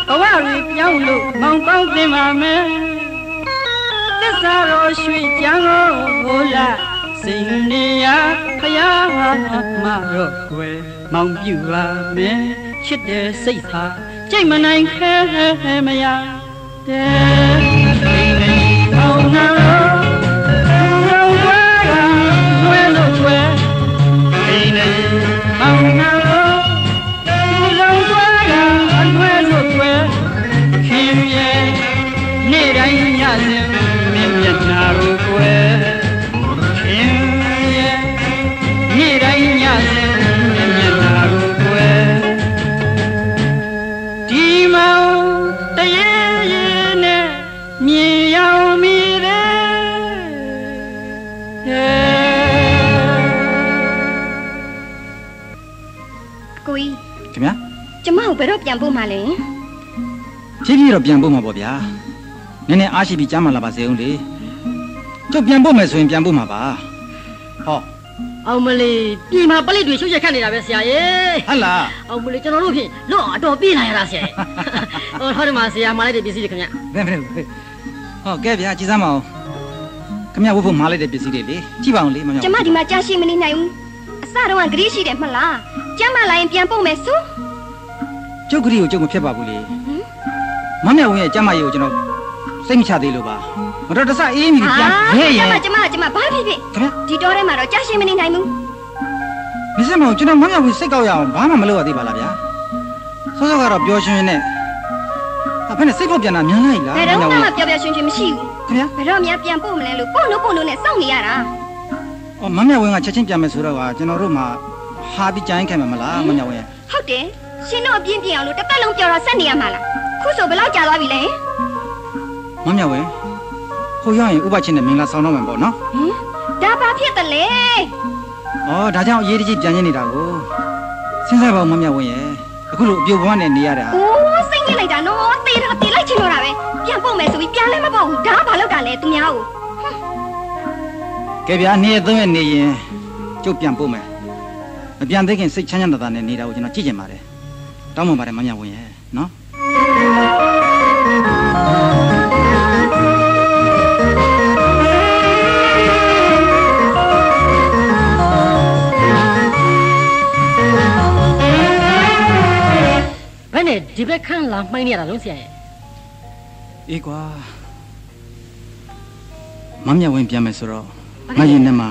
ဘဝတွေပြောင်းလို့မောင်ပေါင်းသင်ပါမယ်သစ္စာတော်ရွှေကြံတော်ဟိုလာစိန်နေရဖယားမတော့ကွယ်မောင်ပြူပါမယ်ချစ်တဲ့စိတ်ဟာ ကြိတ်မနိုင်ခဲမရတဲ့စိန်နေအောင်နာတော့ဝဲကဝဲလို့ဝဲစိန်နေအောင်နာ ပြန်ပို့မှလဲဖြည်းဖြည်းတော့ပြန်ပို့မှာပေါ့ဗျာနည်းနည်းအားရှိပြီးကြားမှလာပါစေဦးလေကျုပ်ပြန်ပို့မယ်ဆိုရင်ပြန်ပို့မှာပါဟောအောင်မလေးပြည်မှာပလိတ်တွေရှုပ်ရက်ခတ်နေတာပဲဆရာရေဟဟလားအောင်မလေးကျွန်တော်တို့ဖြင့်လော့အတော်ပြေးလာရတာဆရာရေဟိုဟောဒီမှာဆရာမှာလိုက်တဲ့ပစ္စည်းတွေခင်ဗျဘယ်ဘယ်ဘယ်ဟောကဲဗျာကြည်စမ်းမအောင်ခင်ဗျာဝတ်ဖို့မားလိုက်တဲ့ပစ္စည်းတွေလေကြည့်ပါအောင်လေမမြောက်ကျမဒီမှာကြာရှိမနေနိုင်ဘူးအစတော့ကဂရိရှိတယ်မလားကျမလာရင်ပြန်ပို့မယ်ဆို ကျုပ်ကလေးကိုကျုပ်မဖြစ်ပါဘူးလေမမြောက်ဝင်ရဲ့ကျမကြီးကိုကျွန်တော်စိတ်မချသေးလို့ပါမတော်တဆအေးမိပြီးပြန်ဖဲရင်ကျမကျမကျမဘာဖြစ်ဖြစ်ခင်ဗျာဒီတော့ထဲမှာတော့ကြာရှိမနေနိုင်ဘူးမစမောင်ကျွန်တော်မမြောက်ဝင်စိတ်ကောက်ရအောင်ဘာမှမလုပ်ရသေးပါလားဗျာစောစောကတော့ပျော်ရွှင်နဲ့အဖေနဲ့စိတ်ဖောက်ပြန်တာမြန်လိုက်လားဘယ်တော့မြောက်မှဝင်မပြောပြရွှင်ရွှင်မရှိဘူးခင်ဗျာဘယ်တော့မှပြန်ပို့မလဲလို့ပို့လို့ပို့လို့နဲ့စောင့်နေရတာအော်မမြောက်ဝင်ကချက်ချင်းပြန်မယ်ဆိုတော့ကကျွန်တော်တို့မှဟာပြီးကြိုင်းခဲ့မှာမလားမမြောက်ဝင်ဟုတ်တယ် ရှင်တို့အပြင်းပြင်းအောင်လို့တစ်သက်လုံးပြောတော့ဆက်နေရမှာလားခုဆိုဘယ်လောက်ကြာသွားပြီလဲမမြောက်ဝင်ဟိုရောက်ရင်ဥပချင်းနဲ့မင်္ဂလာဆောင်တော့မယ်ပေါ့နော်ဟင်ဒါဘာဖြစ်တယ်လဲ။အော်ဒါကြောင့်အရေးတကြီးပြန်ရင်းနေတာကိုစဉ်းစားပါဦးမမြောက်ဝင်ရဲ့အခုလိုအပြိုဘဝနဲ့နေရတာအိုးစိတ်ညစ်လိုက်တာနော်တေးတော့တေးလိုက်ချင်တော့တာပဲပြန်ပို့မယ်ဆိုပြီးပြန်လဲမပေါ့ဘူးဒါကဘာလုပ်တာလဲသူများကိုကဲဗျာနေ့ရက်သုံးရက်နေရင်ကျုပ်ပြန်ပို့မယ်မပြန်သေးခင်စိတ်ချမ်းချမ်းသာသာနဲ့နေတာကိုကျွန်တော်ကြည့်ကျင်ပါတယ် တောင်းပန်ပါတယ်မမြောက်ဝင်ရဲ့နော်ဘယ်နဲ့ဒီဘက်ခန့်လာမှိုင်းနေရတာလုံးဆရာရေအေးကွာမမြောက်ဝင်ပြန်မယ်ဆိုတော့ငါရင်ထဲမှာ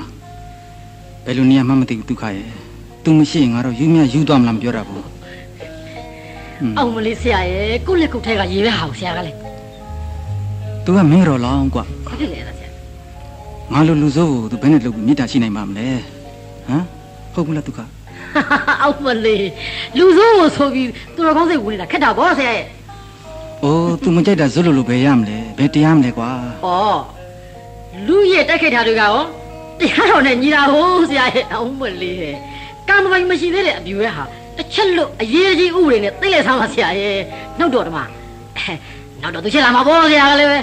ဘယ်လိုနေရမှမသိဘူးဒုက္ခရဲ့သူမရှိရင်ငါတော့ယူမြယူသွားမလားမပြောတာဘူး အောင်မလေးဆရာရေကိုယ့်လက်ကုတ်ထဲကရေပဲဟာကိုဆရာကလည်းသူကမင်းတော်လောင်းကွာဘာဖြစ်လဲလားဆရာငါလိုလူစိုးကိုသူဘယ်နဲ့လုပ်ပြီးမေတ္တာရှိနိုင်ပါမလဲဟမ်ဟုတ်ဘူးလားဒုက္ခဟအောက်မလေးလူစိုးကိုဆိုပြီးသူတော်ကောင်းစိတ်ဝင်နေတာခက်တာဗောဆရာရဲ့အိုး तू မကြိုက်တာဇွတ်လို့လို့ပဲရမလဲဘယ်တရားမလဲကွာဩလူရဲ့တက်ခိတ်တာတွေကရောတရားတော်နဲ့ညီတာဟုတ်ဆရာရဲ့အောက်မလေးတဲ့ကံမပိုင်မရှိသေးတဲ့အပြူရဲ့ဟာ တစ်ချက်လို့အရေးကြီးဥပဒေနဲ့သိလိုက်ဆမ်းပါဆရာရဲ့နှုတ်တော်တမအဲနောက်တော့သူချက်လာမှာဗောဆရာကလည်းပဲ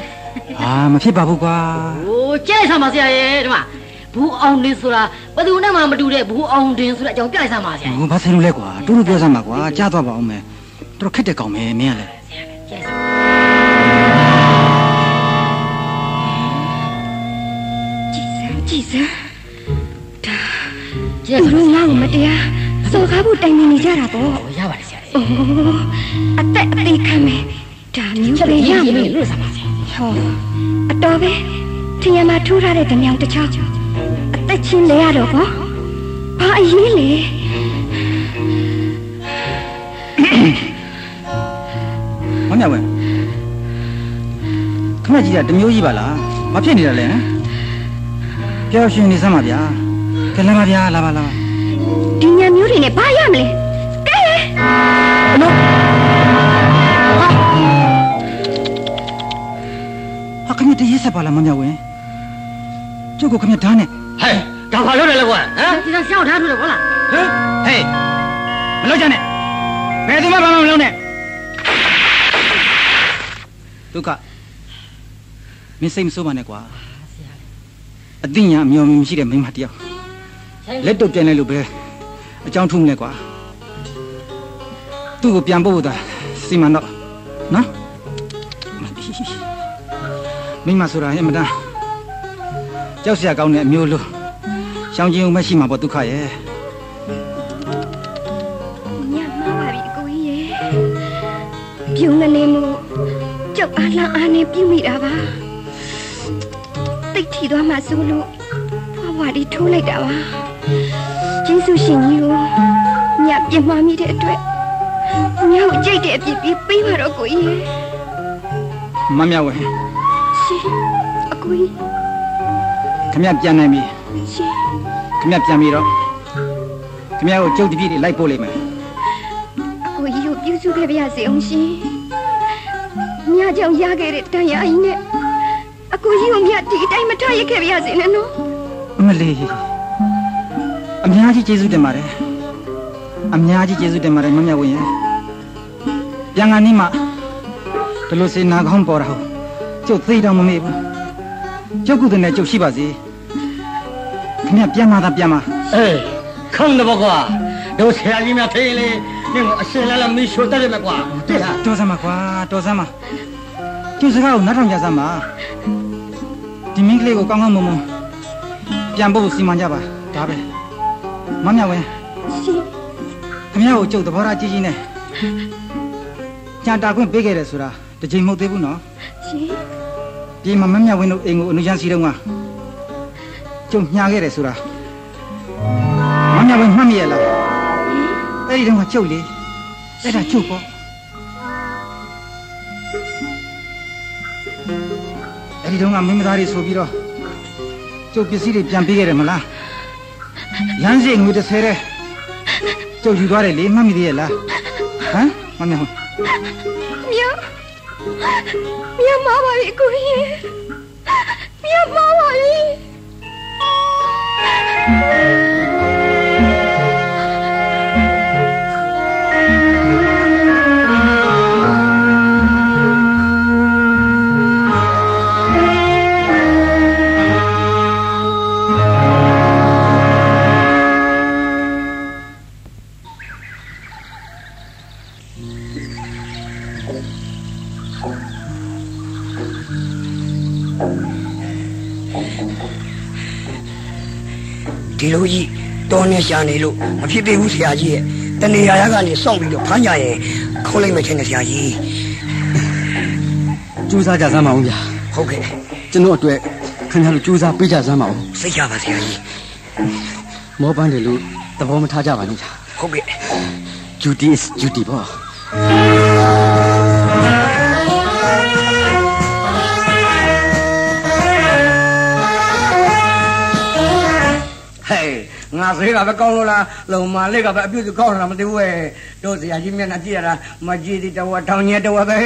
အာမဖြစ်ပါဘူးကွာโอ้ကျဲလိုက်ဆမ်းပါဆရာရဲ့ဒီမှာဘူးအောင်တင်းဆိုတာဘယ်သူနဲ့မှမတူတဲ့ဘူးအောင်တင်းဆိုတဲ့အကြောင်းပြလိုက်ဆမ်းပါဆရာဟိုဘာဆိုင်လို့လဲကွာတူတူပြောစမ်းပါကွာကြားသွားပါအောင်မယ်တော်တော်ခက်တဲ့ကောင်ပဲမင်းကလည်းကျဲလိုက်ဆမ်းကြည်စမ်းကျဲသူလိုက်တို့ငါ့ကိုမတရား စော်ကားဖို့တိုင်နေနေကြတာပေါ့ဟောရပါတယ်ဆရာရဲ့အိုးအသက်အသေးခံမယ်ဒါမျိုးချက်ပဲလို့ရရမမလို့လို့လို့ဆမ်းပါဆရာဟောအတော်ပဲထင်ရမှာထိုးထားတဲ့ဓမြောင်တစ်ချောင်းအသက်ချင်းလဲရတော့ပေါ့ဘာအရေးလဲမမြဝင်ခမကြီးကတမျိုးကြီးပါလားမဖြစ်နေတာလဲဟမ်ပြောရှင်နေစမ်းပါဗျာကဲလာပါဗျာလာပါလာပါဒီည မျိုးတွေနဲ့ဘာရမလဲကဲဟာခမတရေးဆက်ပါလားမမြဝင်ကျုပ်ကခမဓာတ်နဲ့ဟဲ့ဒါဘာလို့လဲလဲကွာဟမ်ဒီတော့ရှောက်ထားလို့ဟုတ်လားဟေးဟေးမလုပ်ကြနဲ့ဘယ်သူမှဘာမှမလုပ်နဲ့ဒုက္ခမင်းစိတ်မဆိုးပါနဲ့ကွာအသိညာအမျော်မြင်မရှိတဲ့မိန်းမတစ်ယောက်လက်တော့ပြန်လဲလို့ပဲ အကြောင်းထုံးလဲကွာသူ့ကိုပြန်ပို့ဖို့သာစီမံတော့နော်မိန်းမဆိုတာအင်မတန်ကြောက်စရာကောင်းတဲ့အမျိုးလို့ရှောင်းခြင်းဦးမရှိမှာပေါ့ဒုက္ခရဲ့ညမှားပါပြီအကိုကြီးရဲ့ပြုံးနေမှုကြောက်အားလန့်အားနဲ့ပြုမိတာပါတိတ်ထီသွားမှဆိုလို့ဘွားဘွားဒီထိုးလိုက်တာပါ ကျေးဇူးရှင်ကြီးကိုညပြစ်မှားမိတဲ့အတွက်ညကိုကြိတ်တဲ့အပြစ်ပြီးပေးပါတော့ကိုကြီးရဲ့မမြဝဲရှင်အကိုကြီးခမပြန်နိုင်ပြီရှင်ခမပြန်ပြီတော့ခမကိုကျုပ်တပြည့်တွေလိုက်ပို့လိုက်မယ်အကိုကြီးကိုပြုစုခဲ့ပါရစေအောင်ရှင်ညကြောင့်ရခဲ့တဲ့တန်ရာကြီးနဲ့အကိုကြီးကိုမြတ်ဒီအတိုင်းမထားရခဲ့ပါရစေနဲ့နော်အမလေး အများကြီးကျေးဇူးတင်ပါတယ်အများကြီးကျေးဇူးတင်ပါတယ်မမြဝဲရဲ့ပြန်ကနေ့မှဒီလိုစေနာကောင်းပေါ်တာဟုတ်ကျုပ်သိတော့မမေ့ဘူးကျုပ်ကုသနဲ့ကျုပ်ရှိပါစေခမပြန်มาသာပြန်มา အေးခေါင်းတော့ကွာတို့ဆရာကြီးများဖေးလေနင်အစင်လာလာမီရှိုးတက်ရမယ်ကွာတဲ့ဟာ တော်စမ်းပါကွာတော်စမ်းပါကျုပ်စကားကိုနားထောင်ကြစမ်းပါဒီမင်းကလေးကိုကောင်းကောင်းမွန်မွန်ပြန်ဖို့စီမံကြပါဒါပဲ မမြဝဲရှင်ခမရကိုကျုပ်သဘောထားကြီးကြီးနဲ့ကြာတာခွင့်ပေးခဲ့တယ်ဆိုတာတစ်ချိန်မဟုတ်သေးဘူးနော်ရှင်ပြေမမမြဝင်းတို့အိမ်ကိုအနုချမ်းစီတုံးကကျုပ်ညာခဲ့တယ်ဆိုတာမမြဝင်းမှတ်မိရလားအဲ့ဒီတုန်းကကျုပ်လေအဲ့ဒါကျုပ်ပေါ့အဲ့ဒီတုန်းကမင်းမသားတွေဆိုပြီးတော့ကျုပ်ပစ္စည်းတွေပြန်ပေးခဲ့တယ်မလား လမ်းစီငွေ30တဲ့ကျုပ်ယူသွားတယ်လေမှတ်မိသေးရဲ့လားဟမ်မမြဝင်းမြတ်မြတ်မာပါပြီအကိုကြီးမြတ်မာပါပြီ နဲ့ရှာနေလို့မဖြစ်သေးဘူးဆရာကြီးရဲ့တနေရာရကနေစောင့်ပြီးတော့ဖမ်းကြရင်ခုံးလိုက်မယ်ထင်တယ်ဆရာကြီးကြိုးစားကြစမ်းပါဦးဗျာဟုတ်ကဲ့ကျွန်တော်အတွက်ခင်ဗျားတို့ကြိုးစားပေးကြစမ်းပါဦးစိတ်ချပါဆရာကြီးမောပန်းတယ်လို့သဘောမထားကြပါနဲ့ဗျာဟုတ်ကဲ့ duty is duty ပေါ့ ဈေးကပဲကောင်းလို့လားလုံမလေးကပဲအပြုစုကောင်းလားမသိဘူးရဲ့တို့ဆရာကြီးမျက်နှာကြည့်ရတာမကြည့်သေးတဝက်ထောင်ညက်တဝက်ပဲ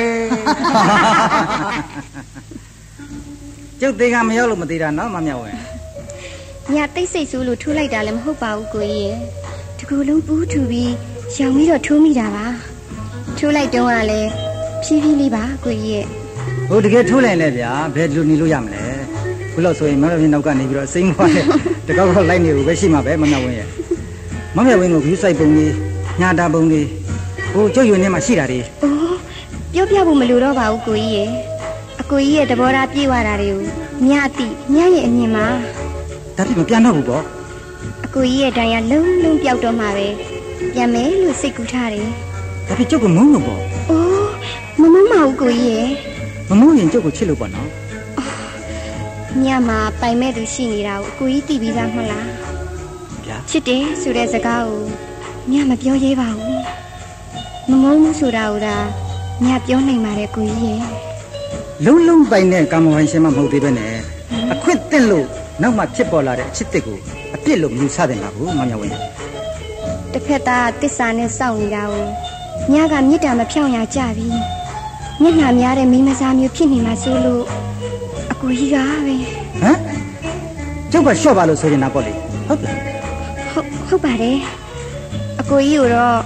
ကျုပ်သေးကမရောက်လို့မသေးတာနော်မမြောက်ဝင်ညတိတ်ဆိတ်ဆိုးလို့ထိုးလိုက်တာလည်းမဟုတ်ပါဘူးကိုကြီးရဲ့တကူလုံးပူးထူပြီးရောင်ပြီးတော့ထိုးမိတာပါထိုးလိုက်တော့ကလည်းဖြည်းဖြည်းလေးပါကိုကြီးရဲ့ဟိုတကယ်ထိုးလိုက်လဲဗျာဘယ်လိုနေလို့ရမလဲခုလို့ဆိုရင်မမြောက်ဝင်နောက်ကနေပြီးတော့အစိမ်းဘွားနဲ့ တကောက်တော့လိုက်နေဘူးပဲရှိမှာပဲမမြောက်ဝင်ရဲ့မမြောက်ဝင်ကိုဂရုစိုက်ပုံကြီးညာတာပုံကြီးဟိုကျုပ်ယူနေမှာရှိတာတွေအိုးပြောပြဖို့မလိုတော့ပါဘူးကိုကြီးရဲ့အကိုကြီးရဲ့သဘောထားပြေဝတာတွေကိုညအတိညရဲ့အမြင်မှာဒါပြမပြန်တော့ဘူးပေါ့အကိုကြီးရဲ့တိုင်ရလုံးလုံးပျောက်တော့မှာပဲပြန်မယ်လို့စိတ်ကူးထားတယ်ဒါပြကျုပ်ကမုန်းလို့ပေါ့။အိုးမမမဟုတ်ကိုကြီးရဲ့မမုန်းရင်ကျုပ်ကိုချစ်လို့ပေါ့နော် ညမှာပိုင်မဲ့သူရှိနေတာကိုအကိုကြီးသိပြီးသားမဟုတ်လားဗျာ။ချစ်တယ်ဆိုတဲ့စကားကိုညမပြောရဲပါဘူး။မမုန်းဘူးဆိုတာကိုဒါညပြောနိုင်ပါတယ်ကိုကြီးရဲ့လုံးလုံးပိုင်တဲ့ကာမဝိုင်းရှင်မမဟုတ်သေးပဲနဲ့အခွင့်တင်လို့နောက်မှဖြစ်ပေါ်လာတဲ့အချစ်တစ်ကိုအပြစ်လို့မယူဆတယ်လားဘူးမမြောက်ဝင်။တစ်ဖက်သားတစ္ဆာနဲ့စောင့်နေတာကိုညကမေတ္တာမဖြောင်းရကြပြီ။မျက်နှာများတဲ့မိန်းမစားမျိုးဖြစ်နေမှဆိုလို့အ ကိုကြီးကပဲဟမ်ကျုပ်ကရှော့ပါလို့ဆိုနေတာပေါ့လေဟုတ်လားဟုတ်ဟုတ်ပါတယ်အကိုကြီးကိုတော့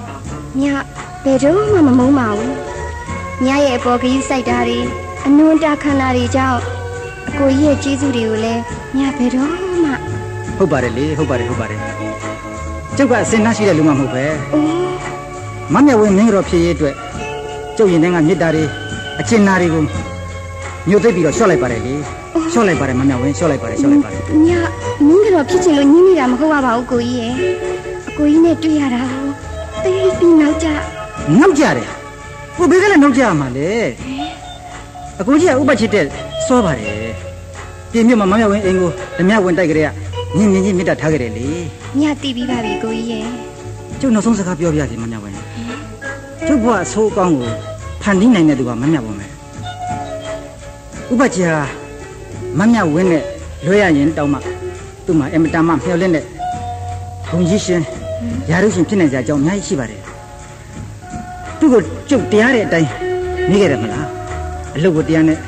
ညဘယ်တော့မှမမုန်းပါဘူးညရဲ့အပေါ်ကယူဆိုင်တာတွေအနွန်တာခန္ဓာတွေကြောင့်အကိုကြီးရဲ့ကျေးဇူးတွေကိုလည်းညဘယ်တော့မှဟုတ်ပါတယ်လေဟုတ်ပါတယ်ဟုတ်ပါတယ်ကျုပ်ကအစင်နှရှိတဲ့လူမှမဟုတ်ပဲအိုးမမြောက်ဝင်မင်းတော်ဖြစ်ရေးအတွက်ကျုပ်ရင်ထဲကမေတ္တာတွေအကျဉ်းနာတွေကို မြို့သိပ်ပြီးတော့ရှော့လိုက်ပါတယ်လေရှော့လိုက်ပါတယ်မမြောက်ဝင်ရှော့လိုက်ပါတယ်ရှော့လိုက်ပါတယ်ညမင်းကတော့ဖြစ်ချင်လို့ညင်းနေတာမဟုတ်ပါဘူးကိုကြီးရဲ့အကိုကြီးနဲ့တွေ့ရတာကိုသိပြီးနောက်ကြနောက်ကြတယ်ကိုဘေးကလည်းနောက်ကြရမှာလေအကူကြီးကဥပချစ်တဲ့စောပါတယ်ပြင်မြတ်မမမြောက်ဝင်အိမ်ကိုဓမြဝင်တိုက်ကြတဲ့ကညင်ညင်ကြီးမေတ္တာထားကြတယ်လေညသိပြီးပါပြီကိုကြီးရဲ့ကျုပ်နောက်ဆုံးစကားပြောပြစီမမြောက်ဝင်ကျုပ်ဘဝအဆိုးအကောင်းကိုဖန်တီးနိုင်တဲ့သူကမမြောက်ဝင်မယ် ဥပချစ်ဟာမမြောက်ဝင်နဲ့လွှဲရရင်တောင်းမှသူ့မှာအမတန်မှမျှော်လင့်တဲ့ဘုံကြီးရှင်ရာရုရှင်ဖြစ်နေကြအကြောင်းအများကြီးရှိပါတယ်သူ့ကိုကျုပ်တရားတဲ့အတိုင်းနေခဲ့တယ်မလားအလုပ်ကိုတရားနဲ့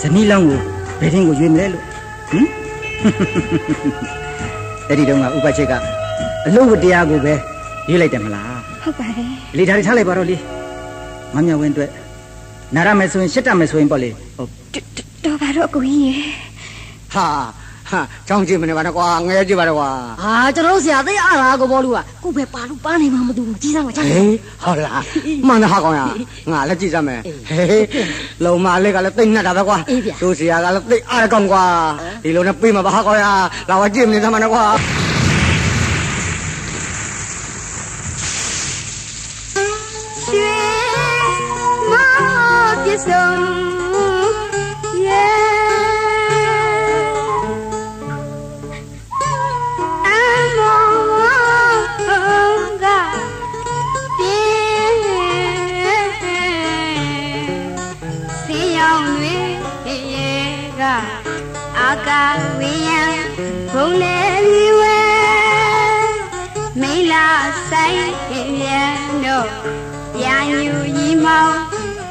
ဇနီးလောင်းကိုဘယ်တင်းကိုရွေးမလဲလို့ဟင်အဲ့ဒီတော့ကဥပချစ်ကအလုပ်ကိုတရားကိုပဲရွေးလိုက်တယ်မလားဟုတ်ပါတယ်လေဒါတွေထားလိုက်ပါတော့လေမမြောက်ဝင်အတွက် နာရမယ်ဆိုရင်ရှစ်တမယ်ဆိုရင်ပေါ့လေဟုတ်တော်ပါတော့ကိုကြီးရဲ့ဟာဟာကြောင်းကြည့်မနေပါနဲ့ကွာငရဲကြည့်ပါတော့ကွာဟာကျွန်တော်တို့ဆရာသိအားလားကိုဘောလူကကိုပဲပါလူပါနေမှာမသိဘူးကြီးစားမှာချာဟေးဟုတ်လားမှန်တယ်ဟာကောင်ရငါလည်းကြည့်စမ်းမယ်ဟေးလုံမလေးကလည်းသိမ့်နဲ့တာပဲကွာတို့စီယာကလည်းသိအားရကောင်ကွာဒီလိုနဲ့ပြေးမှာပါဟာကောင်ရလာဝကြည့်မနေသမ်းမနဲ့ကွာ ပြစုံရဲ့အမောကပြင်းစီယောင်တွေရဲ့ကအ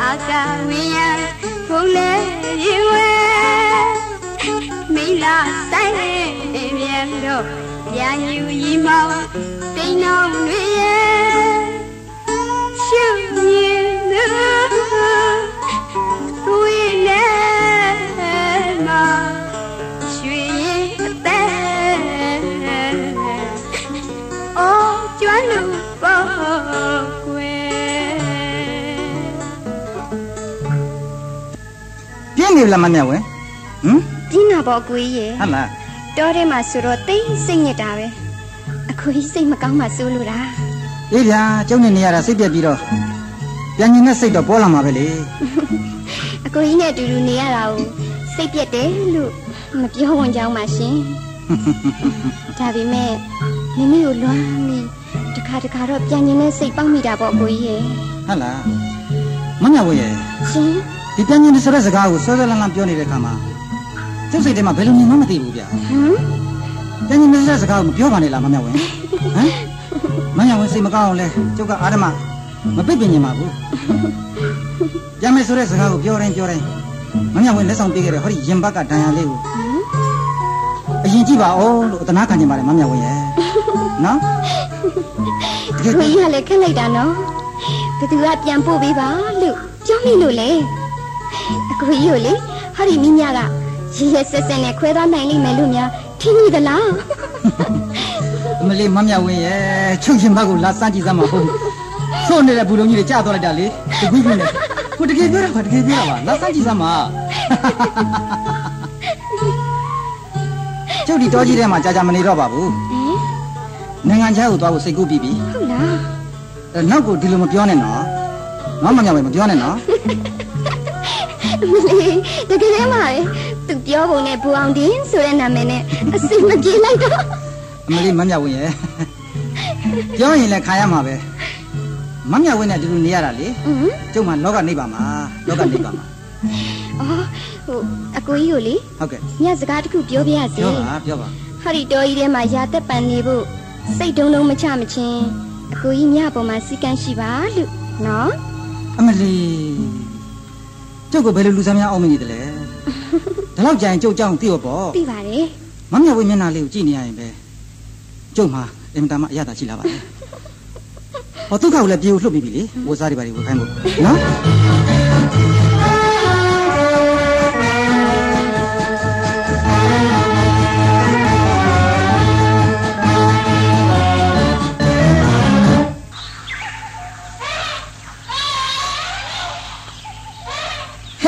အကာဝေယဖုန်လေရင်ဝဲမိလာဆိုင်ပြန်တော့ရာယူရီမောင်တိန်အောင်တွေ နေလားမမြတ်ဝင်ဟမ်ပြင်းတာပေါ့ကိုကြီးရေဟုတ်လားတောထဲမှာဆိုတော့တိတ်စိတ်ညစ်တာပဲအကိုကြီးစိတ်မကောင်းမှစိုးလို့လားအေးဗျာကျုံနေနေရတာစိတ်ပြက်ပြီးတော့ပြန်ရင်နဲ့စိတ်တော့ပေါ်လာမှာပဲလေအကိုကြီးနဲ့အတူတူနေရတာကိုစိတ်ပြက်တယ်လို့မပြောဝင်ကြအောင်ပါရှင်ဒါပေမဲ့မိမိကိုလွမ်းပြီးတခါတခါတော့ပြန်ရင်နဲ့စိတ်ပေါက်မိတာပေါ့ကိုကြီးရေဟုတ်လားမမြတ်ဝင်ရဲ့ရှင် ဒီပြန်ရင်ဆိုတဲ့စကားကိုဆွဲဆွဲလန်းလန်းပြောနေတဲ့ခါမှာကျုပ်စိတ်ထဲမှာဘယ်လိုမြင်မှမသိဘူးဗျာဟမ်ပြန်ရင်ဆိုတဲ့စကားကိုမပြောပါနဲ့လားမမြတ်ဝင်ဟမ်မမြတ်ဝင်စိတ်မကောင်းအောင်လဲကျုပ်ကအာဓမမပိတ်ပင်နေမှာဘူးပြန်မယ်ဆိုတဲ့စကားကိုပြောတိုင်းပြောတိုင်းမမြတ်ဝင်လက်ဆောင်ပေးခဲ့တဲ့ဟောဒီရင်ဘတ်ကဒဏ်ရာလေးကိုအရင်ကြည့်ပါဦးလို့အသနာခံနေပါတယ်မမြတ်ဝင်ရဲ့နော်တကယ်ကိုကြီးကလည်းခက်လိုက်တာနော်ဘသူကပြန်ပို့ပေးပါလို့ပြောမိလို့လေအ ကိုကြီးကိုလေဟာဒီမိညာကရရဆက်ဆက်နဲ့ခွဲသွားနိုင်လိမ့်မယ်လို့များထင်မိသလားအမလေးမမြတ်ဝင်ရဲ့ချုပ်ရင်ဘတ်ကိုလာစမ်းကြည့်စမ်းပါဦးဆို့နေတဲ့ဘူလုံးကြီးတွေကြာတော့လိုက်တာလေတကွီးကွီးနဲ့ကိုတကယ်ပြောတာပါတကယ်ပြောတာပါလာစမ်းကြည့်စမ်းပါကျုပ်ဒီတောကြီးထဲမှာကြာကြာမနေတော့ပါဘူးဟင်နိုင်ငံခြားကိုသွားဖို့စိတ်ကူးပြီးပြီဟုတ်လားအဲနောက်ကိုဒီလိုမပြောနဲ့နော်နော်မမြတ်ဝင်မပြောနဲ့နော် မလေးတကယ်တည်းမှာလေသူပြောပုံနဲ့ဘူအောင်တင်ဆိုတဲ့နာမည်နဲ့အစိမ့်မပြေလိုက်တော့အမလေးမမြတ်ဝင်ရဲ့ပြောရင်လည်းခါရမှာပဲမမြတ်ဝင်နဲ့အတူတူနေရတာလေဟင်ကျုပ်မှလောကနေပါမှာလောကနေပါမှာအော်ဟိုအကိုကြီးကိုလေဟုတ်ကဲ့ညစကားတစ်ခုပြောပြရစီပြောပါပြောပါဟာဒီတော်ကြီးထဲမှာရာသက်ပန်နေဖို့စိတ်တုံးလုံးမချမချင်းအကိုကြီးညပေါ်မှာစီကန်းရှိပါလို့နော်အမလေး ကျုပ်ကဘယ်လိုလူစားများအောင်မကြီးတလဲဒီလောက်ကြာရင်ကျုပ်ကြောင်သိရပေါ့သိပါတယ်မမြတ်ဝင်မျက်နှာလေးကိုကြည့်နေရရင်ပဲကျုပ်မှာအင်မတန်မှအရသာရှိလာပါလေဟောဒုက္ခကိုလည်းပြေကိုလှုပ်ပြီးပြီလေဝစားတွေပါတွေဝခိုင်းဖို့နော်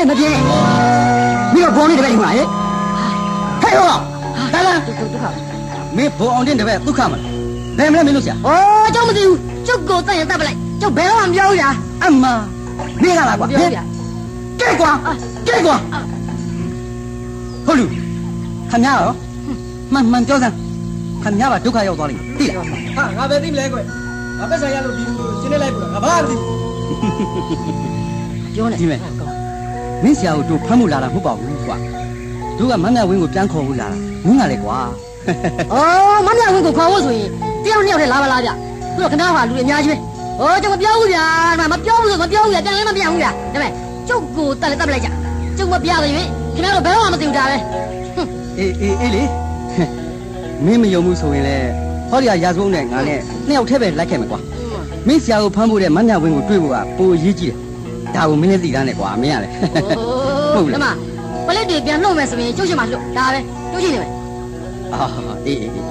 ဟဲ့မပြေမင်းကဘောနေတယ်ပဲယူလာဟဲ့ဟဲ့ဟောလာလာမင်းဘုံအောင်တင်တပည့်ဒုက္ခမလားဘယ်မလဲမင်းလို့ဆရာ။အိုးကျုပ်မသိဘူး။ကျုပ်ကိုတတ်ရင်တတ်ပလိုက်။ကျုပ်ဘယ်တော့မှမပြောဘူးဗျာအမမင်းကလားကွာ။ပြောဗျာကဲကွာကဲကွာဟုတ်လူခမရရောမှန်မှန်ပြောစမ်းခမရပါဒုက္ခရောက်သွားလိမ့်မယ်သိလားဟာငါပဲသိမလဲကွငါပဲဆိုင်ရလို့ဒီလူကိုရှင်းနေလိုက်ပြီငါဘာမှမသိဘူးပြောနေဒီမဲ့ မင်းဆရာကိုတို့ဖမ်းမှုလာတာမဟုတ်ပါဘူးကွာတို့ကမန်းမြဝင်းကိုပြန်ခေါ်ဖို့လာတာမင်းကလေကွာ။အိုးမမြဝင်းကိုခေါ်ဖို့ဆိုရင်တယောက်နှစ်ယောက်တည်းလာပါလားဗျ။သူတို့ခဏဟာလူတွေအများကြီးပဲ။အိုးကျုပ်မပြောဘူးဗျာ။ဒါမပြောဘူးဆိုမပြောဘူးဗျာ။တန်လည်းမပြောဘူးဗျာ။ဒါပေမဲ့ကျုပ်ကိုတတ်လည်းတတ်ပလိုက်ကြ။ကျုပ်မပြောရင်ခင်ဗျားတို့ဘယ်တော့မှမသိဘူးဒါပဲ။ဟွန်းအေးအေးအေးလေမင်းမယုံဘူးဆိုရင်လေဟောဒီကရာဇဝုန်းနဲ့ငါနဲ့နှစ်ယောက်တည်းပဲလိုက်ခဲ့မယ်ကွာမင်းဆရာကိုဖမ်းဖို့တဲ့မန်းမြဝင်းကိုတွေ့ဖို့ကပိုအရေးကြီးတယ် ဒါကိုမင်းလည်းသိတာနဲ့ကွာမင်းကလေအိုးဒီမှာပလက်တွေပြန်နှုတ်မယ်ဆိုရင်ကျုပ်ရှင်မလှုပ်ဒါပဲကျုပ်ရှင်နေမယ်အာအေးအေးအေး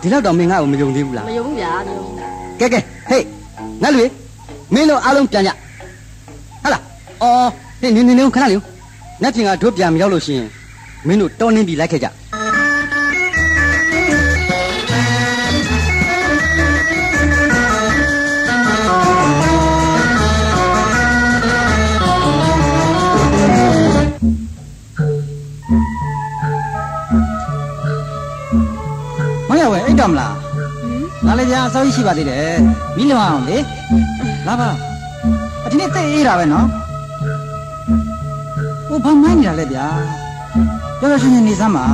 ဒီလောက်တော့မင်းငါ့ကိုမယုံသေးဘူးလားမယုံဘူးဗျာမယုံဘူးကဲကဲဟေးငါလူရေမင်းတို့အားလုံးပြန်ကြဟာလားအော်ဟေးနေနေနေခဏလေးနက်ပြင်ကတို့ပြန်မရောက်လို့ရှိရင်မင်းတို့တောင်းနှင်းပြီးလိုက်ခဲ့ကြ မရဝဲအိတ်တော့မလားလာလေဗျာအစောကြီးရှိပါသေးတယ်မိလွန်အောင်လေလာပါအဒီနေ့တိတ်အေးတာပဲနော်ဟိုဘာမှန်းနေတာလဲဗျာပြောရရှင်ရှင်နေစမ်းပါ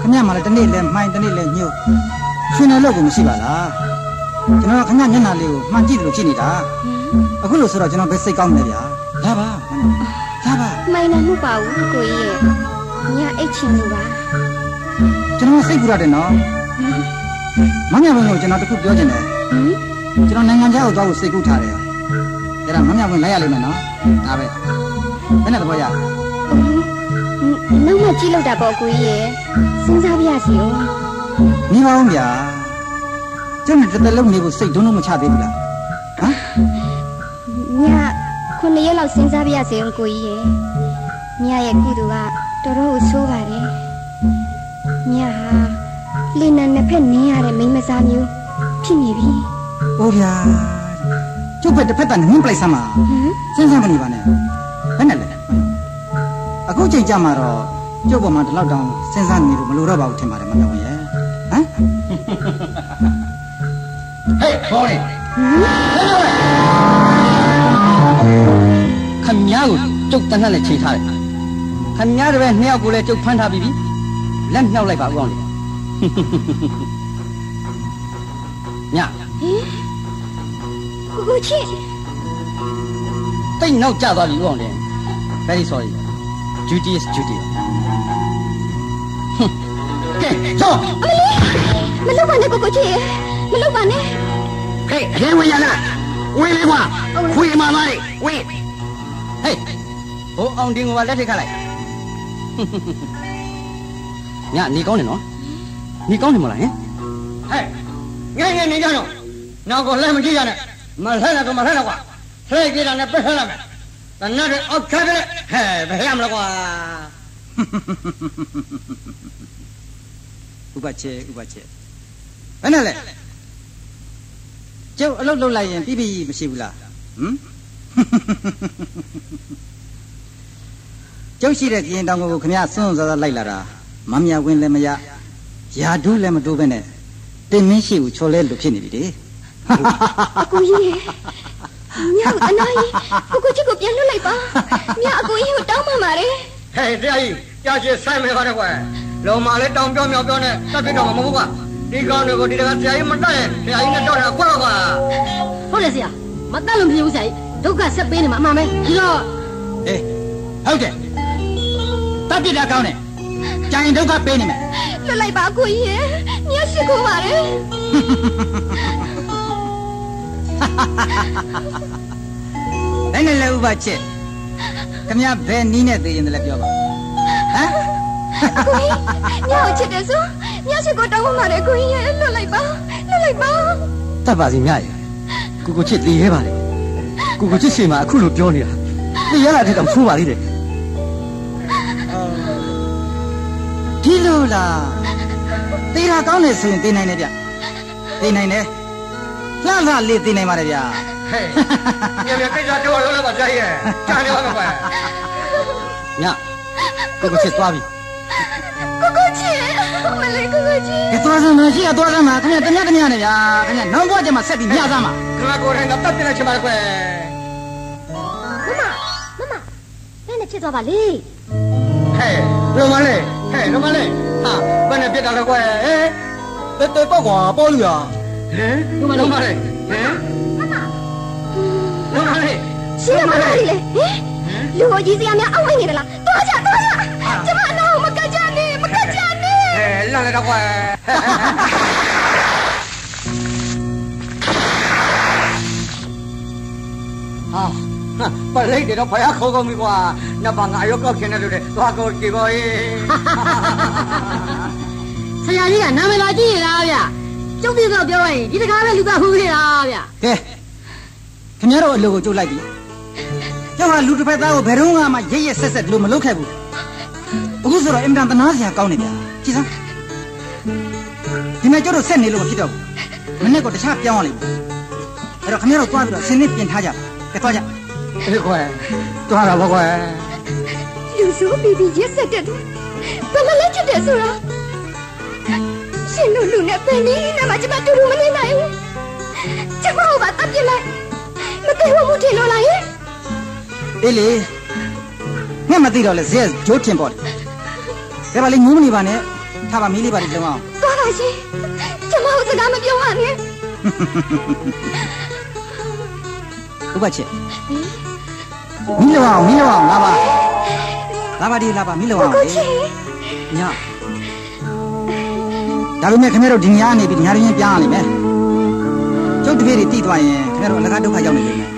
ခမရမှလည်းတစ်နေ့လဲမှိုင်းတစ်နေ့လဲညှို့ရှင်နယ်လို့ကိုမရှိပါလားကျွန်တော်ကခမရမျက်နှာလေးကိုမှန်ကြည့်တယ်လို့ကြည့်နေတာအခုလို့ဆိုတော့ကျွန်တော်ပဲစိတ်ကောင်းနေဗျာလာပါလာပါမိုင်းနေမှုပါဘူးကိုကြီးရဲ့ညအိတ်ချင်လို့ပါကျွန်တော်စိတ်ပူရတယ်နော် မမြဘုံကိုကျွန်တော်တခုပြောချင်တယ်ဟင်ကျွန်တော်နိုင်ငံခြားကိုသွားဖို့စိတ်ကူးထားတယ်အဲ့ဒါမမြဘုံလိုက်ရလိမ့်မယ်နော်ဒါပဲဘယ်နဲ့သဘောရနောက်မှကြည့်လို့တာပေါ့ကိုကြီးရဲ့စဉ်းစားပြရစီဦးနေပါဦးဗျာကျုပ်နဲ့တစ်သက်လုံးနေဖို့စိတ်ဒုံးလုံးမချသေးဘူးလားဟမ်ညခုနှစ်ရက်လောက်စဉ်းစားပြရစေဦးကိုကြီးရဲ့ညရဲ့ကုသိုလ်ကတော်တော်ကိုဆိုးပါတယ်ညဟာ လင်းနံနှစ်ဖက်နင်းရတဲ့မိန်းမစားမျိုးဖြစ်နေပြီအိုးဗျာကျုပ်ပဲတစ်ဖက်တည်းနင်းပလိုက်စမ်းပါဟမ်စဉ်းစားမနေပါနဲ့ဘယ်နဲ့လဲအခုချိန်ကြမှာတော့ကျုပ်ပေါ်မှာဒီလောက်တောင်စဉ်းစားနေလို့မလိုတော့ပါဘူးထင်ပါတယ်မတော်ရဲ့ဟမ်ဟေးဘောနေခမည်းကိုကျုပ်တန်းနဲ့လည်းချိန်ထားတယ်ခမည်းတပည့်နှစ်ယောက်ကိုလည်းကျုပ်ဖမ်းထားပြီးပြီလက်မြောက်လိုက်ပါဦးအောင်လေ ညကိုကိုချစ်တိတ်နောက်ကျသွားပြီဦးအောင်လေ very sorry duty is duty ဟွန်းကဲဆောမလုပ်ပါနဲ့ကိုကိုချစ်ရဲ့မလုပ်ပါနဲ့ဟေးအရင်ဝင်ရလားဝင်လေကွာခွေမာသားလေဝင်ဟေးဟိုအောင်တင်ကိုပါလက်ထိတ်ခတ်လိုက်ညနေကောင်းတယ်နော် နေကောင်းတယ်မလားဟင်ဟဲ့ငယ်ငယ်နေကြတော့နောက်ကိုလက်မကြည့်ရနဲ့မလှဲ့တော့မလှဲ့တော့ကွာလှဲ့ကြည့်တာနဲ့ပက်လှဲ့လိုက်မယ်တနတ်တွေအောက်ခက်ကြလေဟဲ့ဘယ်ရမလဲကွာဥပချေဥပချေဘယ်နဲ့လဲကျုပ်အလုပ်လုပ်လိုက်ရင်ပြီးပြီမရှိဘူးလားဟမ်ကျုပ်ရှိတဲ့ကြရင်တောင်ကိုခမရစွန့်စွန့်စားစားလိုက်လာတာမမြဝင်းလည်းမရ ယာဒူးလည်းမတိုးပဲနဲ့တင်မင်းရှိဘူးချော်လဲလို့ဖြစ်နေပြီလေအကိုကြီးရဲ့ညကိုအနာကြီးကိုကိုချစ်ကိုပြန်လွတ်လိုက်ပါညအကိုကြီးကိုတောင်းပန်ပါတယ်ဟဲ့တရားကြီးကြားချင်ဆိုင်မယ်ပါတယ်ကွာလုံမာလေးတောင်ပြောမြောက်ပြောနဲ့တက်ပြတော့မှာမဟုတ်ကွာဒီကောင်တွေကိုဒီတကဆရာကြီးမတက်ရင်ဆရာကြီးနဲ့တော့တာခွက်တော့ကွာဟုတ်တယ်ဆရာမတက်လို့မဖြစ်ဘူးဆရာကြီးဒုက္ခဆက်ပေးနေမှာအမှန်ပဲဒီတော့အေးဟုတ်တယ်တပ်ပြစ်တာကောင်းတယ်ကြရင်ဒုက္ခပေးနေမယ် လွတ်လိုက်ပါအကိုကြီးရဲ့ညရှိခိုးပါတယ်ဘယ်နဲ့လဲဥပချစ်ခမရဘယ်နီးနဲ့သေးရင်လည်းပြောပါဟမ်အကိုကြီးညကိုချစ်တယ်ဆိုညရှိခိုးတောင်းပန်ပါတယ်အကိုကြီးရဲ့လွတ်လိုက်ပါလွတ်လိုက်ပါတတ်ပါစီမြရဲ့ကိုကိုချစ်တည်ရဲပါလေကိုကိုချစ်စီမှာအခုလိုပြောနေတာတည်ရတာတဲ့တော့ဆိုးပါလိမ့်တယ် ဒီလိုလားသေးတာကောင်းတယ်ဆိုရင်သေးနိုင်တယ်ဗျသေးနိုင်တယ်လှလှလေးသေးနိုင်ပါတယ်ဗျဟဲ့ပြန်ပြန်ကိစ္စတော့လို့လည်းပါဆရာကြီးရဲ့ကြားနေပါမယ်ကွာညကိုကိုချစ်သွားပြီကိုကိုချစ်မလေးကိုကိုချစ်ကဲသွားစမ်းမရှိရသွားစမ်းပါခင်ဗျတ냐တ냐နဲ့ဗျာခင်ဗျနောက်ဘွားကျမှဆက်ပြီးညစမ်းပါခမကိုယ်တိုင်ကတက်ပြနေချင်ပါကွာမမမမနဲ့ချစ်သွားပါလေ ဟဲ့လုံမာလေးဟဲ့လုံမာလေးဟာဘယ်နဲ့ပြစ်တာလဲကွာဟဲ့တဲတဲပေါ့ကွာပေါ့လူရဟမ်လုံမာလုံမာလေးဟမ်လုံမာလေးရှင်းမလားလေဟင်လူကိုကြီးစရာများအောက်ဝင်နေတယ်လားသွားကြသွားကြကျမအနာကိုမကတ်ကြနဲ့မကတ်ကြနဲ့ဟဲ့လန့်လိုက်တော့ကွာဟာ ပလိတ်တွေတော့ဖယားခေါ်ကုန်ပြီကွာနတ်ဘာငါရောကောက်ခင်တဲ့လူတွေသွားကောကြည့်ပါရဲ့ဆရာကြီးကနာမည်လာကြည့်ရတာဗျကျုပ်သိတော့ပြောရင်ဒီတကားပဲလူကဟူးနေတာဗျကဲခင်ဗျားတို့အလုပ်ကိုကြိုးလိုက်ပြီကျောင်းကလူတစ်ဖက်သားကိုဘယ်တော့မှရရဆက်ဆက်လို့မလုပ်ခဲ့ဘူးအခုဆိုတော့အင်တန်တနာစရာကောင်းနေဗျာကြည့်စမ်းဒီမဲ့ကျောင်းတို့ဆက်နေလို့မဖြစ်တော့ဘူးမနေ့ကတခြားပြောင်းရလိမ့်မယ်အဲ့တော့ခင်ဗျားတို့သွားပြီးတော့ဆင်းနေပြင်ထားကြပါကဲသွားကြ အေးကွာသွားတာပေါ့ကွာလူဆိုပြီးပြီးရက်ဆက်တဲ့သူဘယ်မလဲချစ်တယ်ဆိုတာရှင်တို့လူနဲ့ပင်နေနေမှာကျမတူတူမနေနိုင်ဘူးကျမကိုပါတတ်ပြလိုက်မကဲဘူးထင်လို့လားယင်အေးလေငှက်မသိတော့လဲဇက်ဂျိုးတင်ပေါ့လေဒါပါလေငုံမနေပါနဲ့ထားပါမီးလေးပါလေးလုံးအောင်သွားပါရှင်ကျမကိုစကားမပြောပါနဲ့ဥပချက် မီးလုံးအောင်မီးလုံးအောင်လာပါလာပါဒီလာပါမီးလုံးအောင်ကိုလေချစ်ညဒါပေမဲ့ခင်ဗျားတို့ဒီညနေပြီးညရင်းပြန်ရလိမ့်မယ်ကျုပ်တပည့်တွေတိသွားရင်ခင်ဗျားတို့အလကားဒုက္ခရောက်နေလိမ့်မယ်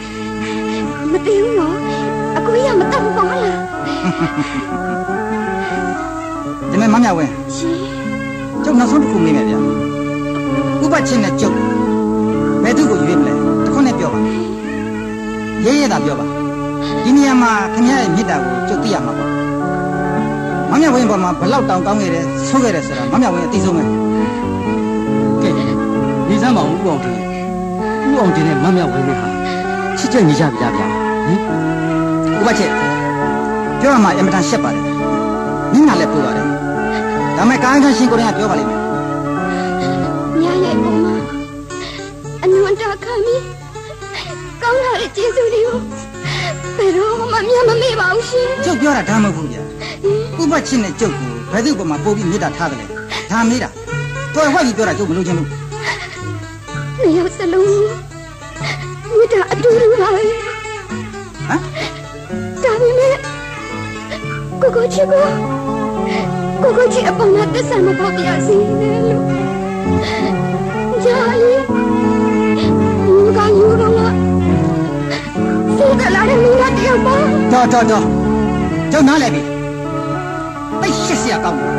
မသိဘူးနော်အကိုကြီးကမတတ်ဘူးပေါ့လားဒါပေမဲ့မမြဝင်းရှင်ကျုပ်နောက်ဆုံးတစ်ခုမေးမယ်ဗျာဥပချင်းနဲ့ကျုပ်ဘယ်သူကိုရွေးမလဲတစ်ခွန်းနဲ့ပြောပါရဲရဲသာပြောပါ ဒီနေရာမှာခင်ဗျားရဲ့မေတ္တာကိုကျုပ်သိရမှာပေါ့မမြဝင်းပေါ်မှာဘလောက်တောင်ကောင်းခဲ့တယ်ဆိုးခဲ့တယ်ဆိုတာမမြဝင်းအသိဆုံးပဲကဲနေစမ်းပါဦးဦးအောင်တင်ဦးအောင်တင်နဲ့မမြောက်ဝင်းနဲ့ဟာချစ်ချက်ညီကြပြီလားဗျာဟင်ဥပချက်ပြောရမှာအင်မတန်ရှက်ပါတယ်ညနာလည်းပြောပါတယ်ဒါမဲ့ကာယကံရှင်ကိုယ်တိုင်ကပြောပါလိမ့်မယ် မှမြတ်မမေ့ပါဘူးရှင်ကျုပ်ပြောတာဒါမဟုတ်ဘူးဗျာဥပချက်နဲ့ကျုပ်ကိုဘယ်သူ့ပေါ်မှာပို့ပြီးမေတ္တာထားတယ်လဲဒါမေးတာတော်ဝက်ကြီးပြောတာကျုပ်မလို့ချင်းလို့နှစ်ယောက်စလုံးမြတ်တာအတူတူပါပဲဟမ်ဒါပေမဲ့ကိုကိုချစ်ကိုကိုကိုချစ်အပေါ်မှာတစ္ဆာမပေါက်ပြစီနဲ့လို့ညာလီ စိတ်ကလာတဲ့မိန်းကတယောက်ပါတော်တော်တော်ကျုပ်နားလည်ပြီအိတ်ရှက်စရာကောင်းတယ်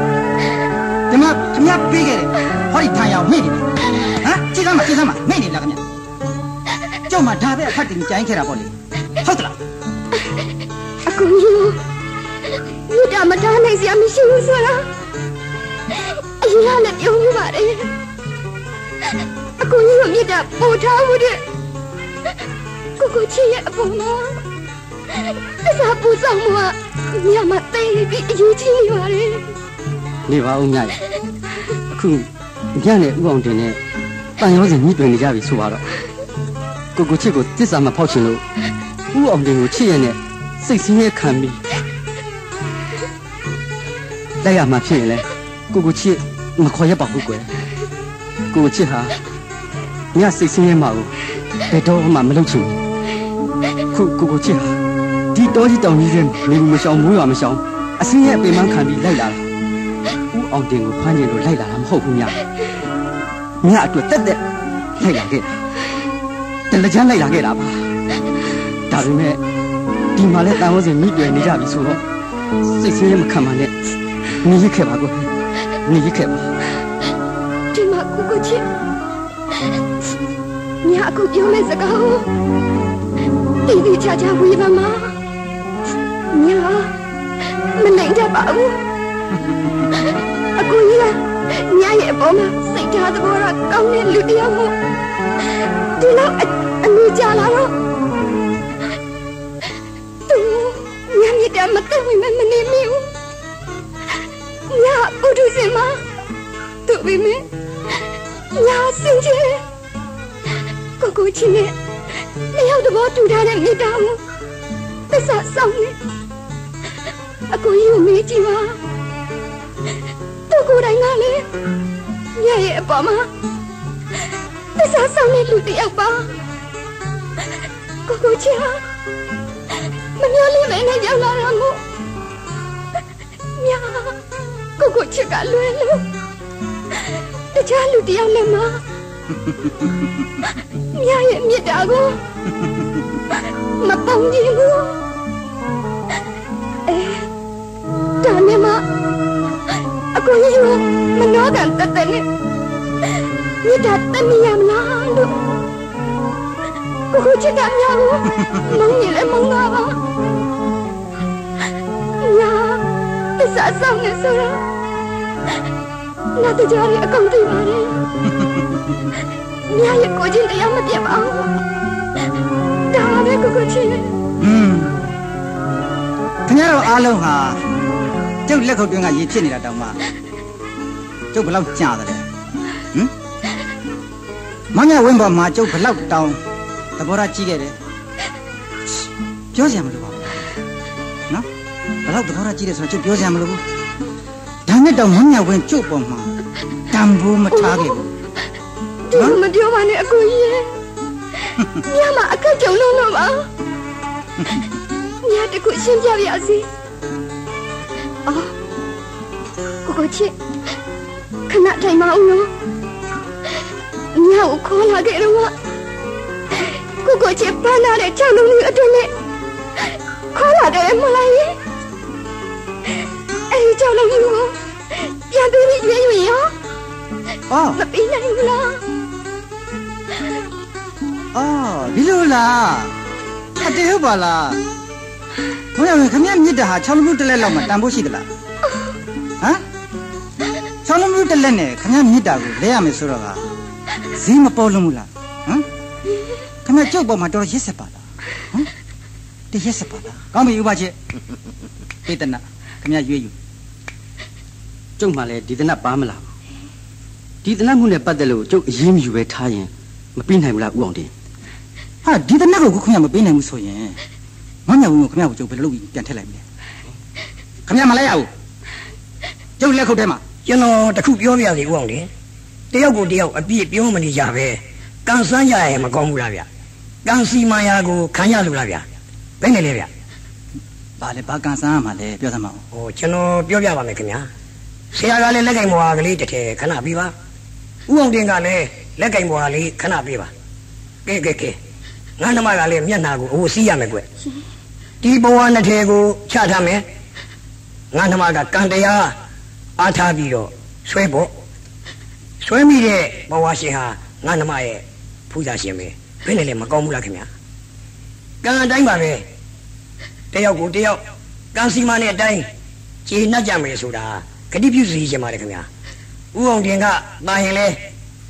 ဒီမှာခင်ဗျားပေးခဲ့တယ်ဟောဒီထိုင်ရအောင်မိနေပြီဟမ်ကြည့်စမ်းပါကြည့်စမ်းပါမိနေလားခင်ဗျာကျုပ်မှဒါပဲအဖတ်တင်ကြိုင်းခဲ့တာပေါ့လေဟုတ်သလားအကူယူမြတ်တာမထားနိုင်စရာမရှိဘူးဆိုတာအရင်ကလည်းပြောမှုပါတယ်အကူယူမြတ်တာပို့ထားမှုတဲ့ ကိုကိုချစ်ရဲ့အပေါ်မှာသစ္စာပူဆောင်မှုကညမသိပြီးအရေးကြီးနေပါတယ်နေပါဦးညရဲ့အခုညနဲ့ဦးအောင်တင်နဲ့တန်ရောစင်ညှိတွင်နေကြပြီဆိုပါတော့ကိုကိုချစ်ကိုတစ္ဆာမဖောက်ချင်လို့ဦးအောင်တင်ကိုချစ်ရနဲ့စိတ်ဆင်းရဲခံပြီးလိုက်ရမှာဖြစ်ရင်လေကိုကိုချစ်မခေါ်ရပါဘူးကွယ်ကိုကိုချစ်ဟာညစိတ်ဆင်းရဲမှာကိုဘယ်တော့မှမလုပ်ချင်ဘူး ခုကိုကိုချစ်ဟာဒီတောကြီးတောင်ကြီးထဲနေမရှောင်မိုးရွာမရှောင်အစင်းရဲ့အပင်မခံပြီးလိုက်လာတာဦးအောင်တင်ကိုဖမ်းကျင်လို့လိုက်လာတာမဟုတ်ဘူးမြတ်မြတ်အတွက်တက်တက်လိုက်လာခဲ့တာတလချမ်းလိုက်လာခဲ့တာပါဒါပေမဲ့ဒီမှာလဲတန်ဝစင်မိတွေ့နေကြပြီဆိုတော့စိတ်ဆင်းရဲမခံပါနဲ့နေရခဲ့ပါကွယ်နေရခဲ့ပါဒီမှာကိုကိုချစ်ညအခုပြောမယ့်စကားကို တီတီချာချာဝေးပါမညမနိုင်တတ်ပါဘူးအကူကြီးကညရဲ့အပေါ်မှာစိတ်ထားသဘောထားကောင်းတဲ့လူတစ်ယောက်မို့ဒီလောက်အအမှုကြလာတော့သူညမြစ်တမတက်ဝင်မမနေမိဘူးညဥဒုစင်မသူ့ဘိမင်းညာစင်ချေကိုကိုချင်းနဲ့ နှစ်ယောက်တဘောတူထားတဲ့မိသားမှုသစ္စာဆောင်နေအကိုကြီးကိုမေးကြည့်ပါသူကိုယ်တိုင်ကလည်းညရဲ့အပေါ်မှာသစ္စာဆောင်တဲ့လူတစ်ယောက်ပါကိုကိုချင်းဟာမမျော်လင့်မဲနဲ့ရောက်လာတာမို့ညာကိုကိုချစ်ကလွယ်လို့တခြားလူတယောက်လည်းမ မြားရဲ့မြစ်တာကိုမပေါင်းကြည့်ဘူးအဲဒါနဲ့မှအကိုကြီးကမနှောကန်တက်တက်နဲ့မြစ်တာတက်မိရမလားလို့ကိုကိုချစ်ကမြားကိုမုန်းနေလဲမုန်းတာပါညာသစ္စာဆောင်နေဆိုတော့ ငါတို့ကြရအကုန်သိပါတယ်။မြားရဲ့ကိုချင်းတရားမပြတ်ပါဘူး။ဒါပဲကိုကိုချင်းอืมခင်ဗျားတို့အားလုံးဟာကျုပ်လက်ခုပ်တွင်းကရေဖြစ်နေတာတောင်မှကျုပ်ဘယ်လောက်ကြာတယ်လဲဟမ်မငယ်ဝင်းပေါ်မှာကျုပ်ဘယ်လောက်တောင်သဘောထားကြီးခဲ့တယ်ပြောစရာမလိုပါဘူးနော်ဘယ်လောက်သဘောထားကြီးတယ်ဆိုတော့ကျုပ်ပြောစရာမလိုဘူး ဒါနဲ့တောင်မငယ်ဝင်းကျုပ်ပေါ်မှာတံပိုးမထားခဲ့ဘူးဒီလိုမပြောပါနဲ့အကိုကြီးရဲ့။မြားမှာအခက်ကြုံလို့တော့ပါ။မြားတခုရှင်းပြပါရစေ။အော်ကိုကိုချင်းခဏထိုင်မအောင်နော်။မြားကိုခေါ်လာခဲ့တော့ကိုကိုချင်းပန်းလာတဲ့ချောင်းလုံးကြီးအတွင်းနဲ့ခေါ်လာတယ်မလားရဲ့။ အဲဒီချောင်းလုံးကြီးကိုပြန်ပြီးရွေးရွေးရောအော်မပြီးနိုင်ဘူးလားအော်ဒီလိုလားအတေဟုတ်ပါလားဘုရားခင်ဗျာမြစ်တာဟာ6လုံးတစ်လက်လောက်မှတန်ဖို့ရှိသလားဟမ်6လုံးတစ်လက်နဲ့ခင်ဗျာမြစ်တာကိုလဲရမယ်ဆိုတော့ကဈေးမပေါ်လုံးဘူးလားဟမ်ခင်ဗျာကျုပ်ပေါ်မှာတော်တော်ရစ်ဆက်ပါလားဟမ်တရက်ဆက်ပါလားကောင်းပြီဥပချစ်ပေတနာခင်ဗျာရွေးယူ ကျုပ်မှလည်းဒီတနတ်ပါမလားဒီတနတ်မှုနဲ့ပတ်သက်လို့ကျုပ်အရင်မယူပဲထားရင်မပြီးနိုင်ဘူးလားဥအောင်တင်ဟာဒီတနက်ကိုခင်ဗျာမပေးနိုင်ဘူးဆိုရင်မမြောက်ဘူးခင်ဗျာကိုကျုပ်ဘယ်လိုလုပ်ပြီးပြန်ထည့်လိုက်မလဲခင်ဗျာမလဲရဘူးကျုပ်လက်ခုပ်ထဲမှာကျွန်တော်တခုပြောပြစီဦးအောင်တယ်တယောက်ကိုတယောက်အပြည့်ပြောမနေကြပဲကန်ဆန်းကြရမကောင်းဘူးလားဗျကန်စီမာယာကိုခံရလို့လားဗျဘယ်နဲ့လဲဗျဘာလဲဘာကန်ဆန်းရမှာလဲပြောသမှာအောင်ဟိုကျွန်တော်ပြောပြပါမယ်ခင်ဗျာ ဆရာကလည်းလက်ကင်ဘွားကလေးတစ်ထည်ခဏပြီးပါဦးအောင်တင်ကလည်းလက်ကင်ဘွားလေးခဏပြီးပါကဲကဲကဲငါနှမကလည်းမျက်နှာကိုအဝစီးရမယ်ကွဒီဘဝနှစ်ထည်ကိုချထားမယ်ငါနှမကကံတရားအားထားပြီးတော့ဆွဲဖို့ဆွဲမိတဲ့ဘဝရှင်ဟာငါနှမရဲ့ဖူးစာရှင်ပဲဘယ်နဲ့လဲမကောင်းဘူးလားခင်ဗျာကံအတိုင်းပါပဲတယောက်ကိုတယောက်ကံစီမနဲ့အတိုင်းခြေနှက်ကြမယ်ဆိုတာ ဂတိပြုစီခြင်းပါတယ်ခင်ဗျာဥအောင်တင်ကတာရင်လဲ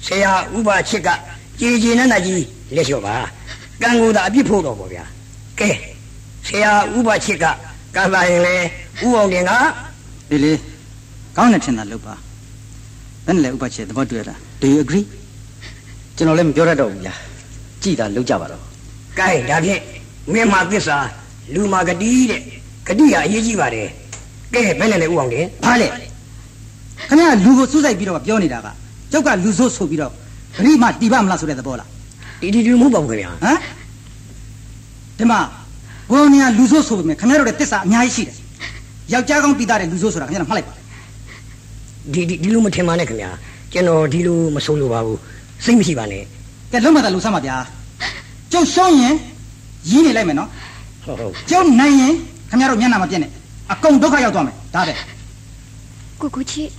ဆရာဥပချစ်ကကြည်ကြည်နက်နက်ကြီးလက်လျှော့ပါကံကိုသာအပြစ်ဖို့တော့ပေါ့ဗျာကဲဆရာဥပချစ်ကကံတာရင်လဲဥအောင်တင်ကဒီလေကောင်းတယ်ထင်တာလုပ်ပါဘယ်နဲ့လဲဥပချေသဘောတူရလား Do you agree ကျွန်တော်လည်းမပြောတတ်တော့ဘူးဗျာကြည်တာလောက်ကြပါတော့ကဲဒါဖြင့်မင်းမသစ္စာလူမာဂတိတဲ့ဂတိကအရေးကြီးပါတယ်ကဲဘယ်နဲ့လဲဥအောင်တင်ဘာလဲ ခင်ဗျာလူကိုစူးစိုက်ပြီးတော့ပြောနေတာကကျုပ်ကလူဆိုးဆိုပြီးတော့ဂရိမတီးပါမလားဆိုတဲ့သဘောလားဒီဒီဒီမဟုတ်ပါဘူးခင်ဗျာဟမ်ဒီမှာဘုံညာလူဆိုးဆိုပေမဲ့ခင်ဗျားတို့ရဲ့တစ္ဆာအများကြီးရှိတယ်ယောက်ျားကောင်းပြီးသားတဲ့လူဆိုးဆိုတာခင်ဗျားတို့မှတ်လိုက်ပါဒီဒီဒီလိုမထင်ပါနဲ့ခင်ဗျာကျွန်တော်ဒီလိုမဆိုးလို့ပါဘူးစိတ်မရှိပါနဲ့ကဲလုံးမသာလူဆမ်းပါဗျာကျုပ်ရှုံးရင်ရင်းနေလိုက်မယ်နော်ဟုတ်ဟုတ်ကျုပ်နိုင်ရင်ခင်ဗျားတို့မျက်နှာမပြတ်နဲ့အကုန်ဒုက္ခရောက်သွားမယ်ဒါပဲကိုကိုချစ်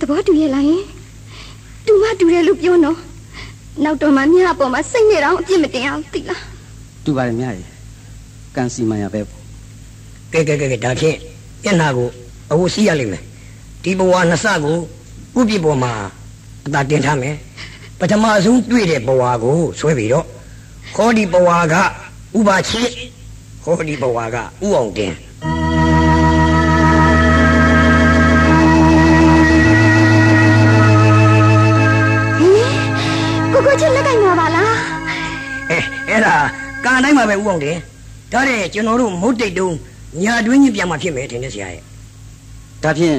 တဘောတူရဲ့လားယင်တူမတူတယ်လို့ပြောနော်နောက်တော့မှမြအပေါ်မှာစိတ်နဲ့တော့အပြစ်မတင်အောင်သိလားတူပါတယ်မြရေကန်စီမန်ရပဲကဲကဲကဲကဲဒါဖြင့်မျက်နှာကိုအဝတ်စီးရလိမ့်မယ်ဒီဘဝနှစ်ဆကိုဥပြစ်ပေါ်မှာအသာတင်ထားမယ်ပထမဆုံးတွေ့တဲ့ဘဝကိုဆွဲပြီးတော့ခေါ်ဒီဘဝကဥပါချစ်ခေါ်ဒီဘဝကဥအောင်တင် ကိုကိုချစ်လက်ကင်ပါပါလားအဲအဲ့ဒါကာတိုင်းမှာပဲဥအောင်တင်ဒါတဲ့ကျွန်တော်တို့မုတ်တိတ်တုံးညာတွင်းကြီးပြန်มาဖြစ်မယ်ထင်တယ်ဆရာရဲ့ဒါဖြင့်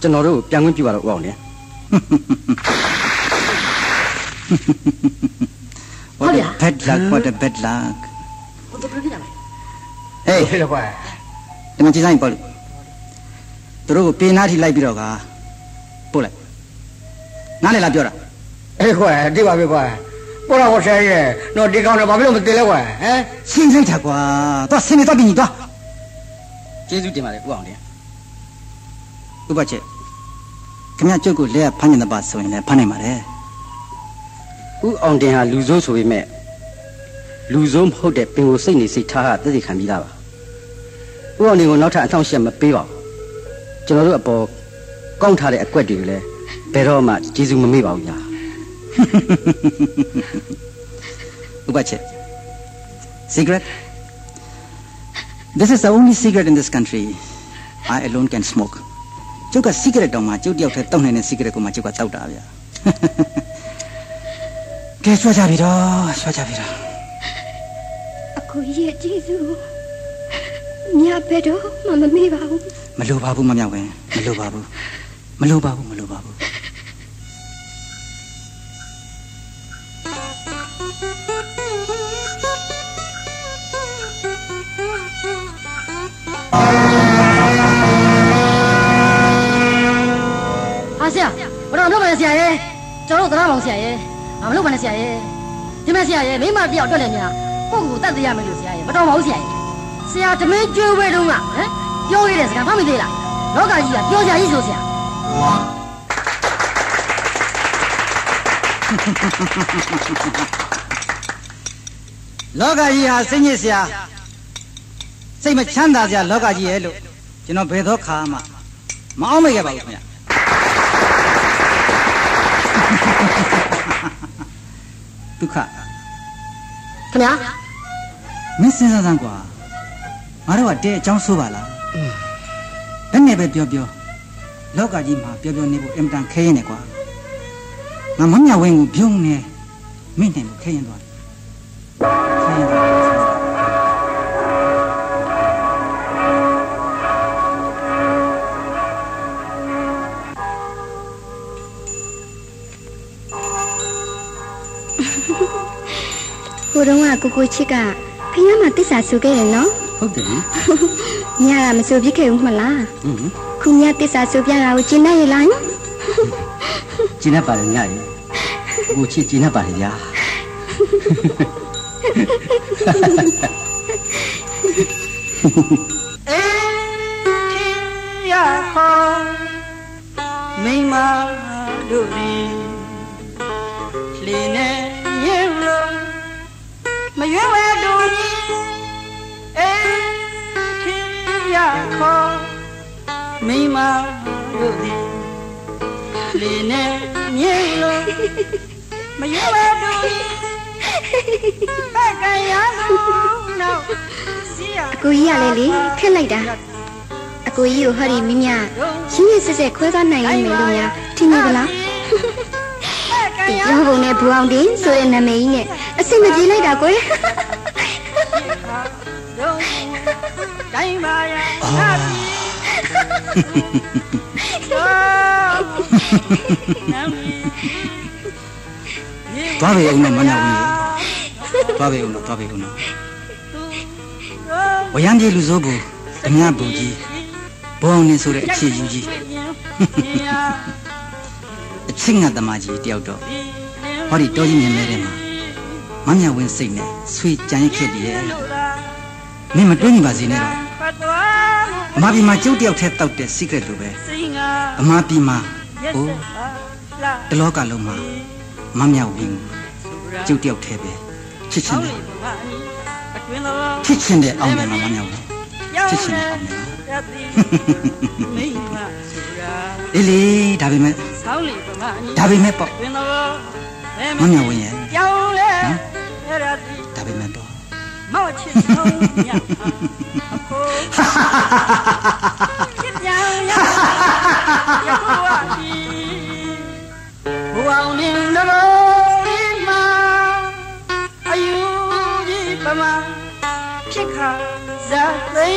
ကျွန်တော်တို့ပြန်ခွင့်ပြုပါတော့ဥအောင်တင် What a bad luck what a bad luck ဟိုဘယ်လိုဖြစ်တာလဲ Hey ဟဲ့ကွာဒီမှာကြည့်ဆိုင်ပေါ့လေသူတို့ကိုပေးနာထိလိုက်ပြီးတော့ကပို့လိုက်နားလေလားပြောတာ ဟဲ့ကွာဒီပါပဲကွာပေါ်တော့ဆရာရဲ့တော့ဒီကောင်တော့ဘာဖြစ်လို့မတည်လဲကွာဟမ်ရှင်းလိုက်တာကွာတော့ဆင်းနေတော့ပြင်ကြီးတော့ကျေးဇူးတင်ပါတယ်ဥအောင်တင်ဥပချက်ခင်ဗျာကျုပ်ကိုလက်ရဖမ်းနေတဲ့ပါဆိုရင်လည်းဖမ်းနိုင်ပါတယ်ဥအောင်တင်ဟာလူဆိုးဆိုပေမဲ့လူဆိုးမဟုတ်တဲ့ပင်ကိုစိတ်နေစိတ်ထားဟာတည်တည်ခံပြီးသားပါဥအောင်တင်ကိုနောက်ထပ်အထောက်အယှက်မပေးပါဘူးကျွန်တော်တို့အပေါ်ကောင်းထားတဲ့အကွက်တွေကိုလည်းဘယ်တော့မှကျေးဇူးမမေ့ပါဘူးညာ ဥပချက် cigarette This is the only cigarette in this country I alone can smoke ကျုပ်က cigarette တောင်မှကျုပ်တယောက်တည်းတောက်နိုင်တဲ့ cigarette ကိုမှကျုပ်ကတောက်တာဗျာကဲဆွဲကြပြီတော့ဆွဲကြပြီတော့အကိုကြီးရဲ့ကျေးဇူးမြဘယ်တော့မှမမေ့ပါဘူးမလိုပါဘူးမမြောက်ဝင်မလိုပါဘူးမလိုပါဘူးမလိုပါဘူး ဟာဆရာဘယ်တော့မလုပ်ပါနဲ့ဆရာရဲ့ကျွန်တော်တို့သနာပေါင်းဆရာရဲ့မမလုပ်ပါနဲ့ဆရာရဲ့ဒီမဲ့ဆရာရဲ့မိမတယောက်အတွက်လည်းများကိုယ့်ကိုယ်တတ်သိရမယ်လို့ဆရာရဲ့မတော်ပါဘူးဆရာရဲ့ဆရာတမင်းကျွေးဝဲတုန်းကဟမ်ပြောရတဲ့စကားမှမသိလားလောကကြီးကပြောကြကြီးဆိုဆရာဟလောကကြီးဟာစိတ်ညစ်စရာ စိတ်မချမ်းသာစရာလောကကြီးရဲ့လို့ကျွန်တော်ဘယ်တော့ခါမှမအောင်မိခဲ့ပါဘူးခင်ဗျဒုက္ခခင်ဗျာမင်းစဉ်းစားစမ်းကွာငါတို့ကတဲ့အကြောင်းဆိုးပါလားဘယ်နဲ့ပဲပြောပြောလောကကြီးမှာပြောပြောနေဖို့အင်မတန်ခဲရင်နေကွာငါမမြဝင်းကိုပြုံးနေမိနိုင်လို့ခဲရင်သွား ကကိုကိုချစ်ကခရမ်းမှာတစ္ဆာဆိုခဲ့တယ်နော်ဟုတ်တယ်လေညကမဆိုပြစ်ခဲ့ဘူးမလားဟွန်းခုညတစ္ဆာဆိုပြတာကိုကျင်းနေရလားကျင်းတတ်ပါလေညရေကိုချစ်ကျင်းတတ်ပါလေဗျာအေးရခေါ်မိမတို့ဒီလင်းနေရင်လို့ မရွယ်ဝဲတို့ဒီအေးရခေါ်မိမတို့ဒီလင်းနေမြင်လို့မရွယ်ဝဲတို့ဒီဘက်ကရလို့နောက်စီရအကိုကြီးကလည်းလေခက်လိုက်တာအကိုကြီးကိုဟောဒီမင်းများရင်းရစ်စစ်စစ်ခွဲသွားနိုင်လိမ့်မယ်လို့များထင်နေသလား ဒီရောဘုံနဲ့ဘူအောင်တင်ဆိုတဲ့နာမည်ကြီးနဲ့အစင်မပြေလိုက်တာကွယ်တိုင်းပါရနာပြီသွားပဲဦးနော်မနာဘူးသွားပဲဦးနော်သွားပဲဦးနော်ဝရမ်းပြေလူစိုးဘူးအမြဘူကြီးဘောင်းနေဆိုတဲ့အချစ်ယူကြီး အချစ်ငတ်သမားကြီးတယောက်တော့ဟောဒီတော်ကြီးမြင်မဲတဲ့မှာမမြဝင်းစိတ်နဲ့ဆွေကြံရခဲ့တည်းရဲ့မင်းမတွေးနေပါစေနဲ့တော့အမပြီမှာကျုပ်တယောက်တည်းတောက်တဲ့ secret လိုပဲအမပြီမှာအိုးတလောကလုံးမှာမမြဝင်းကျုပ်တယောက်တည်းပဲချစ်ချင်းတယ်ချစ်ချင်းတဲ့အောင်တယ်မှာမမြဝင်းချစ်ချင်းတဲ့အောင်တယ်မှာ အေးလေဒါပေမဲ့ဒါပေမဲ့ပေါ့မမြဝင်းရဲ့နော်ဒါပေမဲ့တော့မောက်ချစ်ဆုံးမြတ်အဖိုးချစ်ပြောင်ရရခိုးဝပြီဘူအောင်နေတော့ဒီမှာအယူကြီးပမာဖြစ်ခါဇာသိ